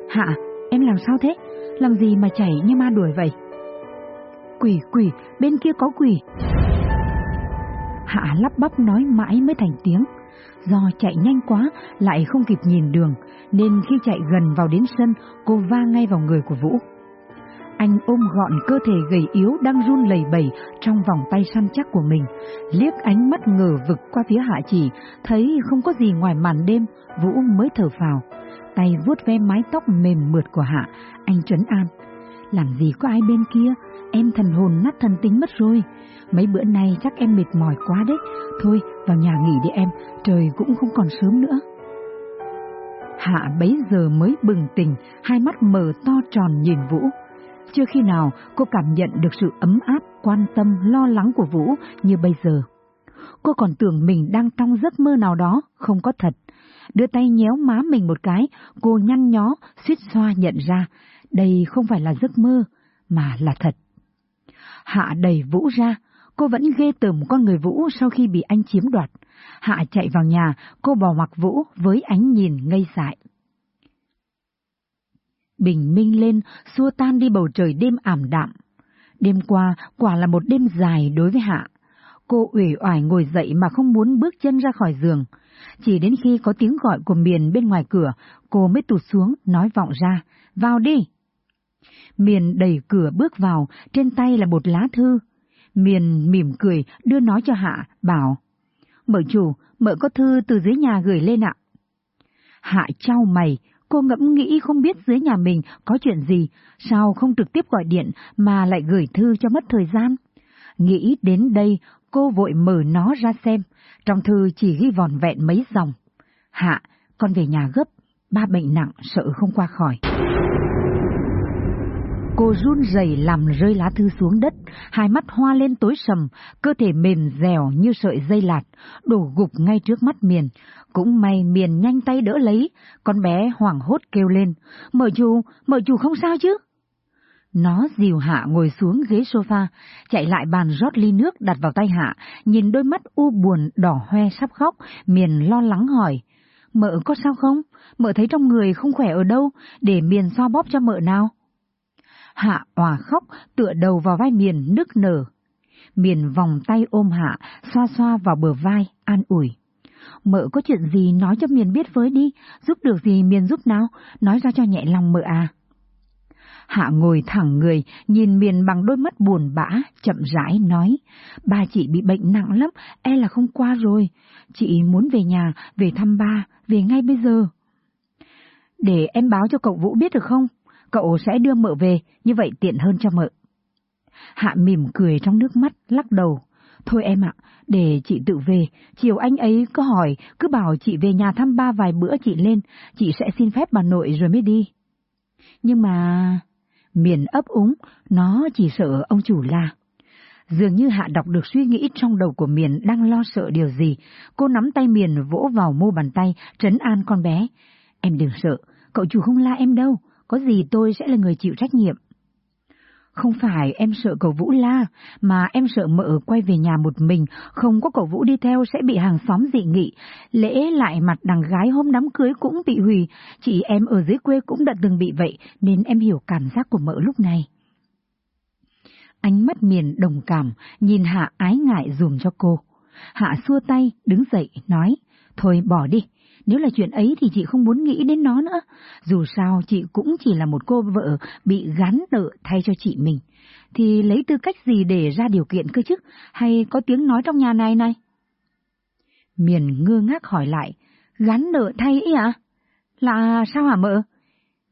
Speaker 1: Hạ, em làm sao thế? Làm gì mà chảy như ma đuổi vậy? Quỷ, quỷ, bên kia có quỷ. Hạ lắp bắp nói mãi mới thành tiếng. Do chạy nhanh quá, lại không kịp nhìn đường, nên khi chạy gần vào đến sân, cô va ngay vào người của Vũ. Anh ôm gọn cơ thể gầy yếu đang run lẩy bẩy trong vòng tay săn chắc của mình, liếc ánh mắt ngờ vực qua phía hạ chỉ, thấy không có gì ngoài màn đêm, Vũ mới thở phào. Tay vuốt ve mái tóc mềm mượt của Hạ, anh trấn an. Làm gì có ai bên kia, em thần hồn nát thần tính mất rồi. Mấy bữa nay chắc em mệt mỏi quá đấy. Thôi, vào nhà nghỉ đi em, trời cũng không còn sớm nữa. Hạ bấy giờ mới bừng tỉnh, hai mắt mở to tròn nhìn Vũ. Chưa khi nào cô cảm nhận được sự ấm áp, quan tâm, lo lắng của Vũ như bây giờ. Cô còn tưởng mình đang trong giấc mơ nào đó, không có thật. Đưa tay nhéo má mình một cái, cô nhăn nhó, suýt xoa nhận ra, đây không phải là giấc mơ, mà là thật. Hạ đẩy Vũ ra, cô vẫn ghê tởm con người Vũ sau khi bị anh chiếm đoạt. Hạ chạy vào nhà, cô bỏ mặc Vũ với ánh nhìn ngây dại. Bình minh lên, xua tan đi bầu trời đêm ảm đạm. Đêm qua, quả là một đêm dài đối với Hạ. Cô ủy oải ngồi dậy mà không muốn bước chân ra khỏi giường. Chỉ đến khi có tiếng gọi của Miền bên ngoài cửa, cô mới tụt xuống, nói vọng ra, vào đi. Miền đẩy cửa bước vào, trên tay là một lá thư. Miền mỉm cười, đưa nó cho Hạ, bảo, Mợ chủ, mợ có thư từ dưới nhà gửi lên ạ. Hạ trao mày, cô ngẫm nghĩ không biết dưới nhà mình có chuyện gì, sao không trực tiếp gọi điện mà lại gửi thư cho mất thời gian. Nghĩ đến đây, cô vội mở nó ra xem, trong thư chỉ ghi vòn vẹn mấy dòng. Hạ, con về nhà gấp, ba bệnh nặng sợ không qua khỏi. Cô run rẩy làm rơi lá thư xuống đất, hai mắt hoa lên tối sầm, cơ thể mềm dẻo như sợi dây lạt, đổ gục ngay trước mắt Miền. Cũng may Miền nhanh tay đỡ lấy, con bé hoảng hốt kêu lên, mở dù mở dù không sao chứ? Nó dìu Hạ ngồi xuống ghế sofa, chạy lại bàn rót ly nước đặt vào tay Hạ, nhìn đôi mắt u buồn đỏ hoe sắp khóc, Miền lo lắng hỏi, mợ có sao không? Mợ thấy trong người không khỏe ở đâu, để Miền so bóp cho mợ nào? Hạ òa khóc, tựa đầu vào vai Miền nức nở. Miền vòng tay ôm Hạ, xoa xoa vào bờ vai, an ủi. Mợ có chuyện gì nói cho Miền biết với đi, giúp được gì Miền giúp nào, nói ra cho nhẹ lòng mợ à. Hạ ngồi thẳng người, nhìn Miền bằng đôi mắt buồn bã, chậm rãi nói, ba chị bị bệnh nặng lắm, e là không qua rồi, chị muốn về nhà, về thăm ba, về ngay bây giờ. Để em báo cho cậu Vũ biết được không? Cậu sẽ đưa mợ về, như vậy tiện hơn cho mợ. Hạ mỉm cười trong nước mắt, lắc đầu. Thôi em ạ, để chị tự về, chiều anh ấy có hỏi, cứ bảo chị về nhà thăm ba vài bữa chị lên, chị sẽ xin phép bà nội rồi mới đi. Nhưng mà... Miền ấp úng, nó chỉ sợ ông chủ la. Dường như Hạ đọc được suy nghĩ trong đầu của Miền đang lo sợ điều gì. Cô nắm tay Miền vỗ vào mu bàn tay, trấn an con bé. Em đừng sợ, cậu chủ không la em đâu, có gì tôi sẽ là người chịu trách nhiệm. Không phải em sợ cậu Vũ la, mà em sợ mợ quay về nhà một mình, không có cậu Vũ đi theo sẽ bị hàng xóm dị nghị. Lễ lại mặt đằng gái hôm đám cưới cũng bị hủy, chị em ở dưới quê cũng đã từng bị vậy, nên em hiểu cảm giác của mợ lúc này. Ánh mắt miền đồng cảm, nhìn Hạ ái ngại dùm cho cô. Hạ xua tay, đứng dậy, nói, thôi bỏ đi, nếu là chuyện ấy thì chị không muốn nghĩ đến nó nữa. Dù sao chị cũng chỉ là một cô vợ bị gắn nợ thay cho chị mình. Thì lấy tư cách gì để ra điều kiện cơ chứ? Hay có tiếng nói trong nhà này này? Miền ngơ ngác hỏi lại. Gắn nợ thay ý à? Là sao hả mợ?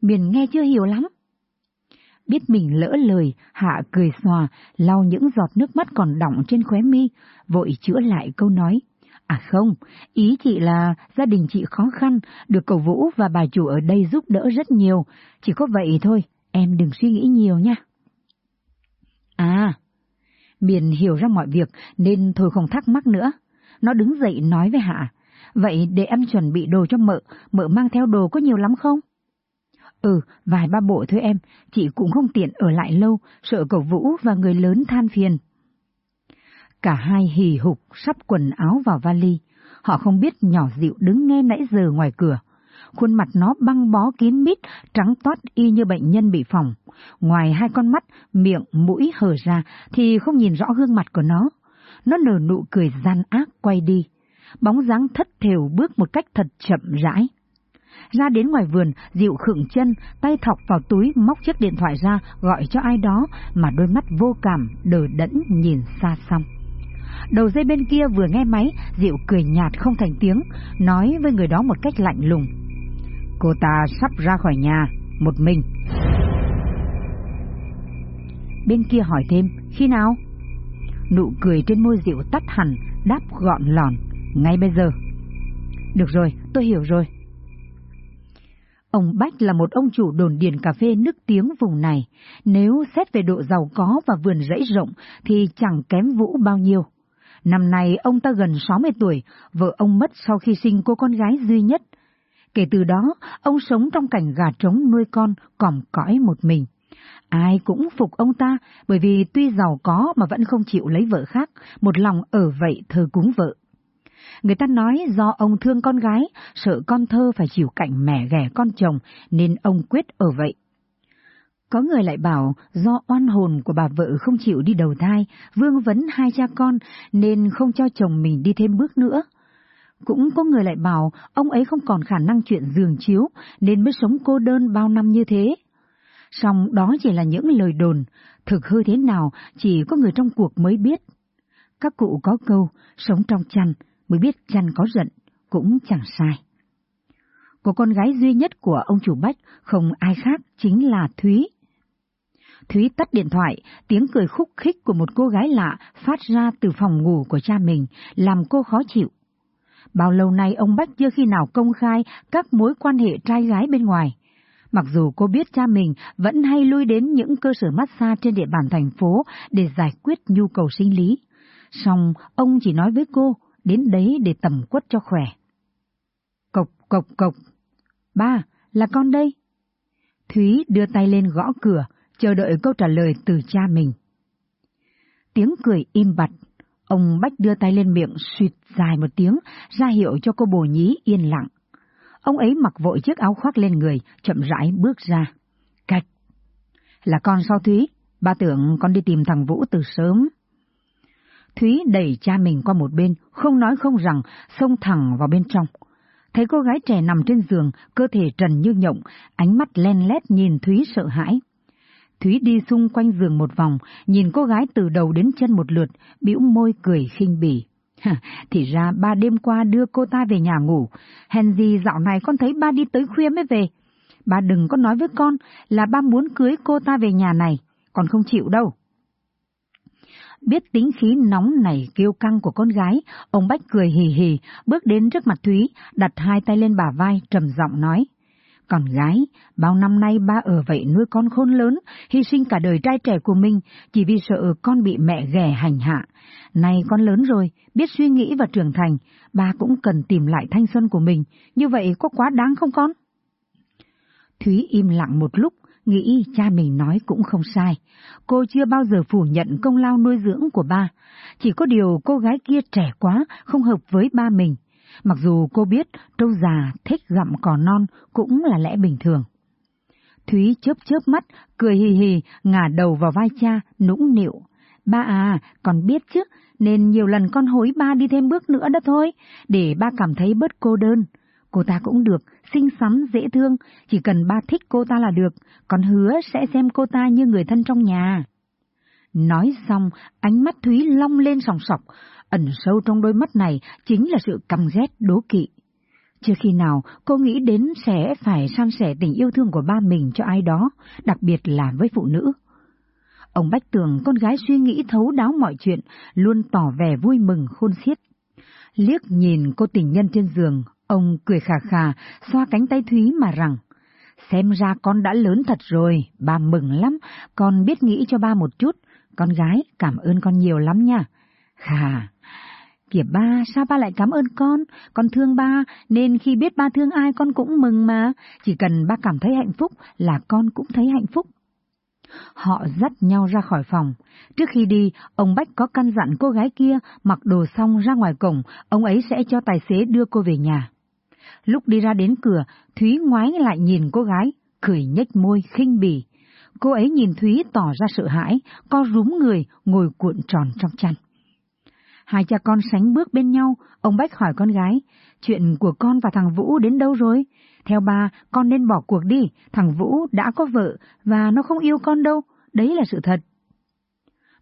Speaker 1: Miền nghe chưa hiểu lắm. Biết mình lỡ lời, Hạ cười xòa, lau những giọt nước mắt còn đọng trên khóe mi, vội chữa lại câu nói. À không, ý chị là gia đình chị khó khăn, được cậu Vũ và bà chủ ở đây giúp đỡ rất nhiều, chỉ có vậy thôi, em đừng suy nghĩ nhiều nha. À, Miền hiểu ra mọi việc nên thôi không thắc mắc nữa. Nó đứng dậy nói với Hạ, vậy để em chuẩn bị đồ cho mợ, mợ mang theo đồ có nhiều lắm không? Ừ, vài ba bộ thôi em, chị cũng không tiện ở lại lâu, sợ cậu Vũ và người lớn than phiền. Cả hai hì hục sắp quần áo vào vali. Họ không biết nhỏ dịu đứng nghe nãy giờ ngoài cửa. Khuôn mặt nó băng bó kín mít, trắng toát y như bệnh nhân bị phòng. Ngoài hai con mắt, miệng, mũi hở ra thì không nhìn rõ gương mặt của nó. Nó nở nụ cười gian ác quay đi. Bóng dáng thất thều bước một cách thật chậm rãi. Ra đến ngoài vườn, dịu khựng chân, tay thọc vào túi móc chiếc điện thoại ra gọi cho ai đó mà đôi mắt vô cảm, đờ đẫn nhìn xa xăm. Đầu dây bên kia vừa nghe máy, Diệu cười nhạt không thành tiếng, nói với người đó một cách lạnh lùng. Cô ta sắp ra khỏi nhà, một mình. Bên kia hỏi thêm, khi nào? Nụ cười trên môi Diệu tắt hẳn, đáp gọn lòn, ngay bây giờ. Được rồi, tôi hiểu rồi. Ông Bách là một ông chủ đồn điền cà phê nước tiếng vùng này. Nếu xét về độ giàu có và vườn rẫy rộng thì chẳng kém Vũ bao nhiêu. Năm nay ông ta gần 60 tuổi, vợ ông mất sau khi sinh cô con gái duy nhất. Kể từ đó, ông sống trong cảnh gà trống nuôi con, còm cõi một mình. Ai cũng phục ông ta, bởi vì tuy giàu có mà vẫn không chịu lấy vợ khác, một lòng ở vậy thờ cúng vợ. Người ta nói do ông thương con gái, sợ con thơ phải chịu cảnh mẹ ghẻ con chồng, nên ông quyết ở vậy. Có người lại bảo do oan hồn của bà vợ không chịu đi đầu thai, vương vấn hai cha con nên không cho chồng mình đi thêm bước nữa. Cũng có người lại bảo ông ấy không còn khả năng chuyện giường chiếu nên mới sống cô đơn bao năm như thế. Song đó chỉ là những lời đồn, thực hư thế nào chỉ có người trong cuộc mới biết. Các cụ có câu, sống trong chăn mới biết chăn có giận, cũng chẳng sai. của con gái duy nhất của ông chủ Bách không ai khác chính là Thúy. Thúy tắt điện thoại, tiếng cười khúc khích của một cô gái lạ phát ra từ phòng ngủ của cha mình, làm cô khó chịu. Bao lâu nay ông Bách chưa khi nào công khai các mối quan hệ trai gái bên ngoài. Mặc dù cô biết cha mình vẫn hay lui đến những cơ sở massage trên địa bàn thành phố để giải quyết nhu cầu sinh lý. Song ông chỉ nói với cô, đến đấy để tầm quất cho khỏe. Cộc cộc cộc. Ba, là con đây. Thúy đưa tay lên gõ cửa, chờ đợi câu trả lời từ cha mình. Tiếng cười im bặt, ông Bách đưa tay lên miệng suyệt dài một tiếng, ra hiệu cho cô bồ nhí yên lặng. Ông ấy mặc vội chiếc áo khoác lên người, chậm rãi bước ra. Cạch! Là con sao Thúy? Ba tưởng con đi tìm thằng Vũ từ sớm. Thúy đẩy cha mình qua một bên, không nói không rằng, xông thẳng vào bên trong. Thấy cô gái trẻ nằm trên giường, cơ thể trần như nhộng, ánh mắt len lét nhìn Thúy sợ hãi. Thúy đi xung quanh giường một vòng, nhìn cô gái từ đầu đến chân một lượt, bĩu môi cười khinh bỉ. Thì ra ba đêm qua đưa cô ta về nhà ngủ, hèn gì dạo này con thấy ba đi tới khuya mới về. Ba đừng có nói với con là ba muốn cưới cô ta về nhà này, còn không chịu đâu. Biết tính khí nóng nảy kiêu căng của con gái, ông Bách cười hì hì, bước đến trước mặt Thúy, đặt hai tay lên bả vai, trầm giọng nói. Còn gái, bao năm nay ba ở vậy nuôi con khôn lớn, hy sinh cả đời trai trẻ của mình, chỉ vì sợ con bị mẹ ghẻ hành hạ. Này con lớn rồi, biết suy nghĩ và trưởng thành, ba cũng cần tìm lại thanh xuân của mình, như vậy có quá đáng không con? Thúy im lặng một lúc, nghĩ cha mình nói cũng không sai. Cô chưa bao giờ phủ nhận công lao nuôi dưỡng của ba. Chỉ có điều cô gái kia trẻ quá, không hợp với ba mình. Mặc dù cô biết trâu già thích gặm cỏ non cũng là lẽ bình thường. Thúy chớp chớp mắt, cười hì hì, ngả đầu vào vai cha, nũng nịu. Ba à, còn biết chứ, nên nhiều lần con hối ba đi thêm bước nữa đó thôi, để ba cảm thấy bớt cô đơn. Cô ta cũng được, xinh xắn, dễ thương, chỉ cần ba thích cô ta là được, còn hứa sẽ xem cô ta như người thân trong nhà. Nói xong, ánh mắt Thúy long lên sòng sọc, ẩn sâu trong đôi mắt này chính là sự căm ghét đố kỵ. Chưa khi nào cô nghĩ đến sẽ phải san sẻ tình yêu thương của ba mình cho ai đó, đặc biệt là với phụ nữ. Ông Bách Tường, con gái suy nghĩ thấu đáo mọi chuyện, luôn tỏ vẻ vui mừng khôn xiết. Liếc nhìn cô tình nhân trên giường, ông cười khà khà, xoa cánh tay Thúy mà rằng, xem ra con đã lớn thật rồi, ba mừng lắm, con biết nghĩ cho ba một chút, con gái cảm ơn con nhiều lắm nha. Khà, kìa ba, sao ba lại cảm ơn con? Con thương ba, nên khi biết ba thương ai con cũng mừng mà. Chỉ cần ba cảm thấy hạnh phúc là con cũng thấy hạnh phúc. Họ dắt nhau ra khỏi phòng. Trước khi đi, ông Bách có căn dặn cô gái kia mặc đồ xong ra ngoài cổng, ông ấy sẽ cho tài xế đưa cô về nhà. Lúc đi ra đến cửa, Thúy ngoái lại nhìn cô gái, cười nhếch môi khinh bỉ. Cô ấy nhìn Thúy tỏ ra sợ hãi, co rúm người, ngồi cuộn tròn trong chăn. Hai cha con sánh bước bên nhau, ông Bách hỏi con gái, chuyện của con và thằng Vũ đến đâu rồi? Theo ba, con nên bỏ cuộc đi, thằng Vũ đã có vợ và nó không yêu con đâu, đấy là sự thật.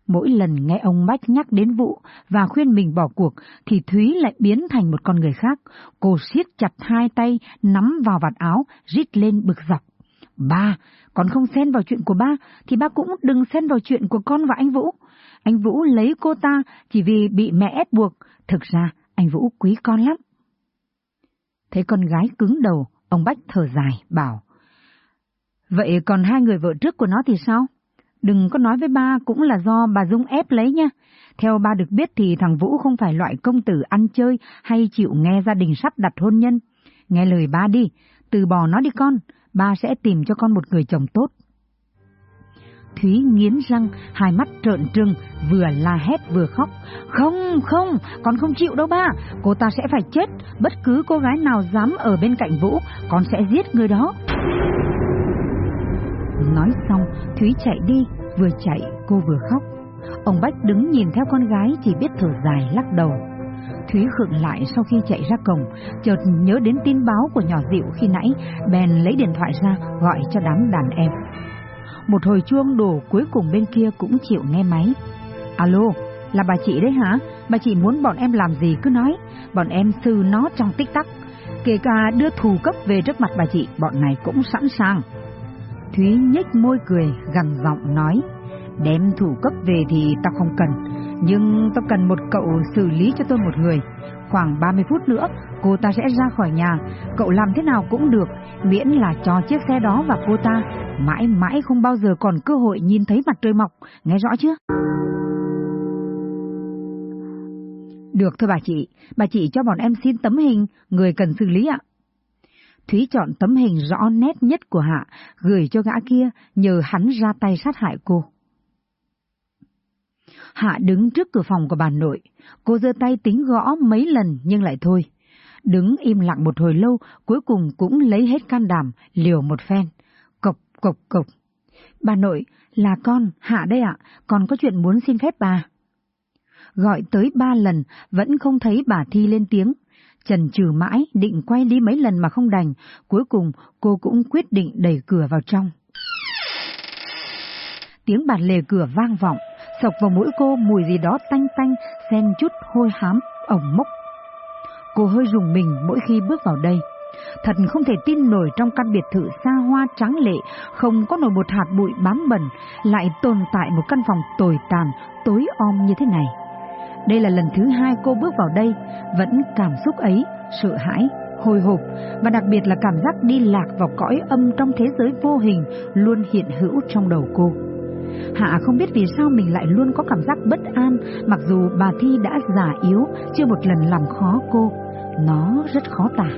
Speaker 1: Mỗi lần nghe ông Bách nhắc đến Vũ và khuyên mình bỏ cuộc, thì Thúy lại biến thành một con người khác. Cô siết chặt hai tay, nắm vào vạt áo, rít lên bực dọc. Ba, con không xen vào chuyện của ba, thì ba cũng đừng xen vào chuyện của con và anh Vũ. Anh Vũ lấy cô ta chỉ vì bị mẹ ép buộc, thực ra anh Vũ quý con lắm. Thấy con gái cứng đầu, ông Bách thở dài, bảo. Vậy còn hai người vợ trước của nó thì sao? Đừng có nói với ba cũng là do bà Dung ép lấy nha. Theo ba được biết thì thằng Vũ không phải loại công tử ăn chơi hay chịu nghe gia đình sắp đặt hôn nhân. Nghe lời ba đi, từ bỏ nó đi con, ba sẽ tìm cho con một người chồng tốt. Thúy nghiến răng, hai mắt trợn trừng, vừa la hét vừa khóc. Không, không, con không chịu đâu ba, cô ta sẽ phải chết, bất cứ cô gái nào dám ở bên cạnh Vũ, con sẽ giết người đó. Nói xong, Thúy chạy đi, vừa chạy cô vừa khóc. Ông Bách đứng nhìn theo con gái chỉ biết thở dài lắc đầu. Thúy khựng lại sau khi chạy ra cổng, chợt nhớ đến tin báo của nhỏ dịu khi nãy, bèn lấy điện thoại ra gọi cho đám đàn em. Một hồi chuông đổ cuối cùng bên kia cũng chịu nghe máy. Alo, là bà chị đấy hả? Bà chị muốn bọn em làm gì cứ nói, bọn em sư nó trong tích tắc. Kể cả đưa thù cấp về trước mặt bà chị, bọn này cũng sẵn sàng. Thúy nhếch môi cười, gằn giọng nói, đem thủ cấp về thì tao không cần, nhưng tao cần một cậu xử lý cho tôi một người. Khoảng 30 phút nữa, cô ta sẽ ra khỏi nhà, cậu làm thế nào cũng được, miễn là cho chiếc xe đó và cô ta, mãi mãi không bao giờ còn cơ hội nhìn thấy mặt trời mọc, nghe rõ chưa? Được thôi bà chị, bà chị cho bọn em xin tấm hình, người cần xử lý ạ. Thúy chọn tấm hình rõ nét nhất của Hạ, gửi cho gã kia, nhờ hắn ra tay sát hại cô. Hạ đứng trước cửa phòng của bà nội, cô giơ tay tính gõ mấy lần nhưng lại thôi. Đứng im lặng một hồi lâu, cuối cùng cũng lấy hết can đảm, liều một phen. Cộc, cộc, cộc. Bà nội, là con, Hạ đây ạ, con có chuyện muốn xin phép bà. Gọi tới ba lần, vẫn không thấy bà Thi lên tiếng. Trần trừ mãi, định quay đi mấy lần mà không đành, cuối cùng cô cũng quyết định đẩy cửa vào trong. Tiếng bàn lề cửa vang vọng, sọc vào mũi cô mùi gì đó tanh tanh, xen chút hôi hám, ổng mốc. Cô hơi rùng mình mỗi khi bước vào đây. Thật không thể tin nổi trong căn biệt thự xa hoa trắng lệ, không có nổi một hạt bụi bám bẩn, lại tồn tại một căn phòng tồi tàn, tối om như thế này. Đây là lần thứ hai cô bước vào đây, vẫn cảm xúc ấy, sợ hãi, hồi hộp và đặc biệt là cảm giác đi lạc vào cõi âm trong thế giới vô hình luôn hiện hữu trong đầu cô. Hạ không biết vì sao mình lại luôn có cảm giác bất an mặc dù bà Thi đã già yếu, chưa một lần làm khó cô. Nó rất khó tả.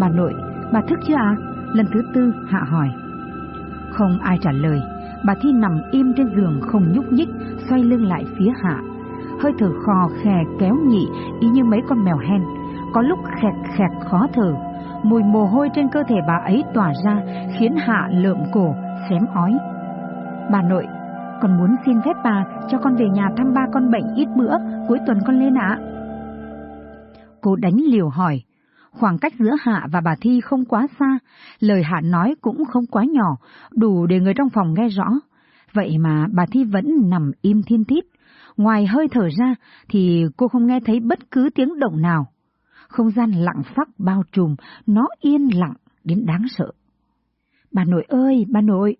Speaker 1: Bà nội, bà thức chưa à? Lần thứ tư Hạ hỏi. Không ai trả lời. Bà Thi nằm im trên giường không nhúc nhích, xoay lưng lại phía Hạ. Hơi thở khò khè kéo nhị y như mấy con mèo hen. Có lúc khẹt khẹt khó thở. Mùi mồ hôi trên cơ thể bà ấy tỏa ra khiến Hạ lượm cổ, xém ói. Bà nội, con muốn xin phép bà cho con về nhà thăm ba con bệnh ít bữa, cuối tuần con lên ạ. Cô đánh liều hỏi, khoảng cách giữa Hạ và bà Thi không quá xa, lời Hạ nói cũng không quá nhỏ, đủ để người trong phòng nghe rõ. Vậy mà bà Thi vẫn nằm im thiên thít, ngoài hơi thở ra thì cô không nghe thấy bất cứ tiếng động nào. Không gian lặng sắc bao trùm, nó yên lặng đến đáng sợ. Bà nội ơi, bà nội!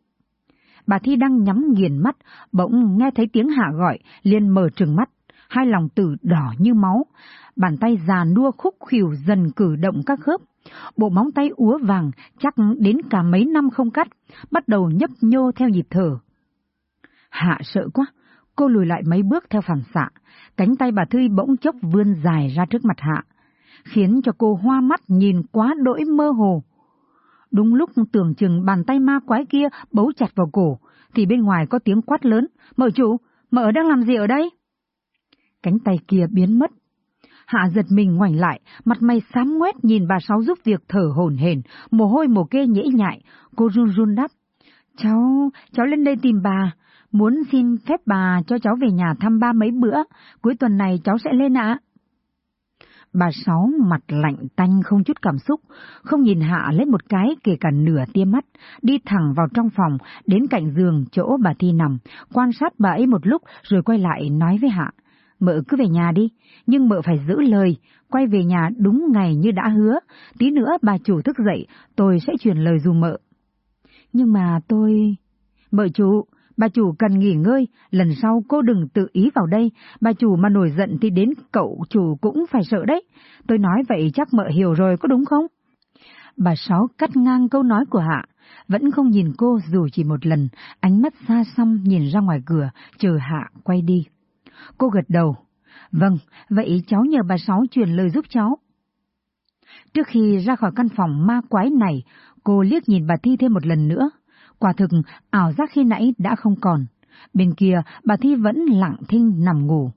Speaker 1: Bà Thi đang nhắm nghiền mắt, bỗng nghe thấy tiếng Hạ gọi, liền mở trừng mắt, hai lòng tử đỏ như máu, bàn tay già nua khúc khỉu dần cử động các khớp. Bộ móng tay úa vàng chắc đến cả mấy năm không cắt, bắt đầu nhấp nhô theo nhịp thở. Hạ sợ quá, cô lùi lại mấy bước theo phản xạ, cánh tay bà Thư bỗng chốc vươn dài ra trước mặt Hạ, khiến cho cô hoa mắt nhìn quá đỗi mơ hồ. Đúng lúc tưởng chừng bàn tay ma quái kia bấu chặt vào cổ, thì bên ngoài có tiếng quát lớn, mở chủ, mở đang làm gì ở đây? Cánh tay kia biến mất. Hạ giật mình ngoảnh lại, mặt mày xám ngoét nhìn bà Sáu giúp việc thở hổn hển, mồ hôi mồ kê nhễ nhại, cô run run đáp. Cháu, cháu lên đây tìm bà, muốn xin phép bà cho cháu về nhà thăm ba mấy bữa, cuối tuần này cháu sẽ lên ạ. Bà Sáu mặt lạnh tanh không chút cảm xúc, không nhìn Hạ lấy một cái kể cả nửa tia mắt, đi thẳng vào trong phòng, đến cạnh giường chỗ bà Thi nằm, quan sát bà ấy một lúc rồi quay lại nói với Hạ. Mợ cứ về nhà đi, nhưng mợ phải giữ lời, quay về nhà đúng ngày như đã hứa, tí nữa bà chủ thức dậy, tôi sẽ truyền lời dù mợ. Nhưng mà tôi... Mợ chủ, Bà chủ cần nghỉ ngơi, lần sau cô đừng tự ý vào đây, bà chủ mà nổi giận thì đến cậu chủ cũng phải sợ đấy. Tôi nói vậy chắc mợ hiểu rồi có đúng không? Bà Sáu cắt ngang câu nói của Hạ, vẫn không nhìn cô dù chỉ một lần, ánh mắt xa xăm nhìn ra ngoài cửa, chờ Hạ quay đi. Cô gật đầu. Vâng, vậy cháu nhờ bà Sáu truyền lời giúp cháu. Trước khi ra khỏi căn phòng ma quái này, cô liếc nhìn bà Thi thêm một lần nữa. Quả thực, ảo giác khi nãy đã không còn. Bên kia, bà Thi vẫn lặng thinh nằm ngủ.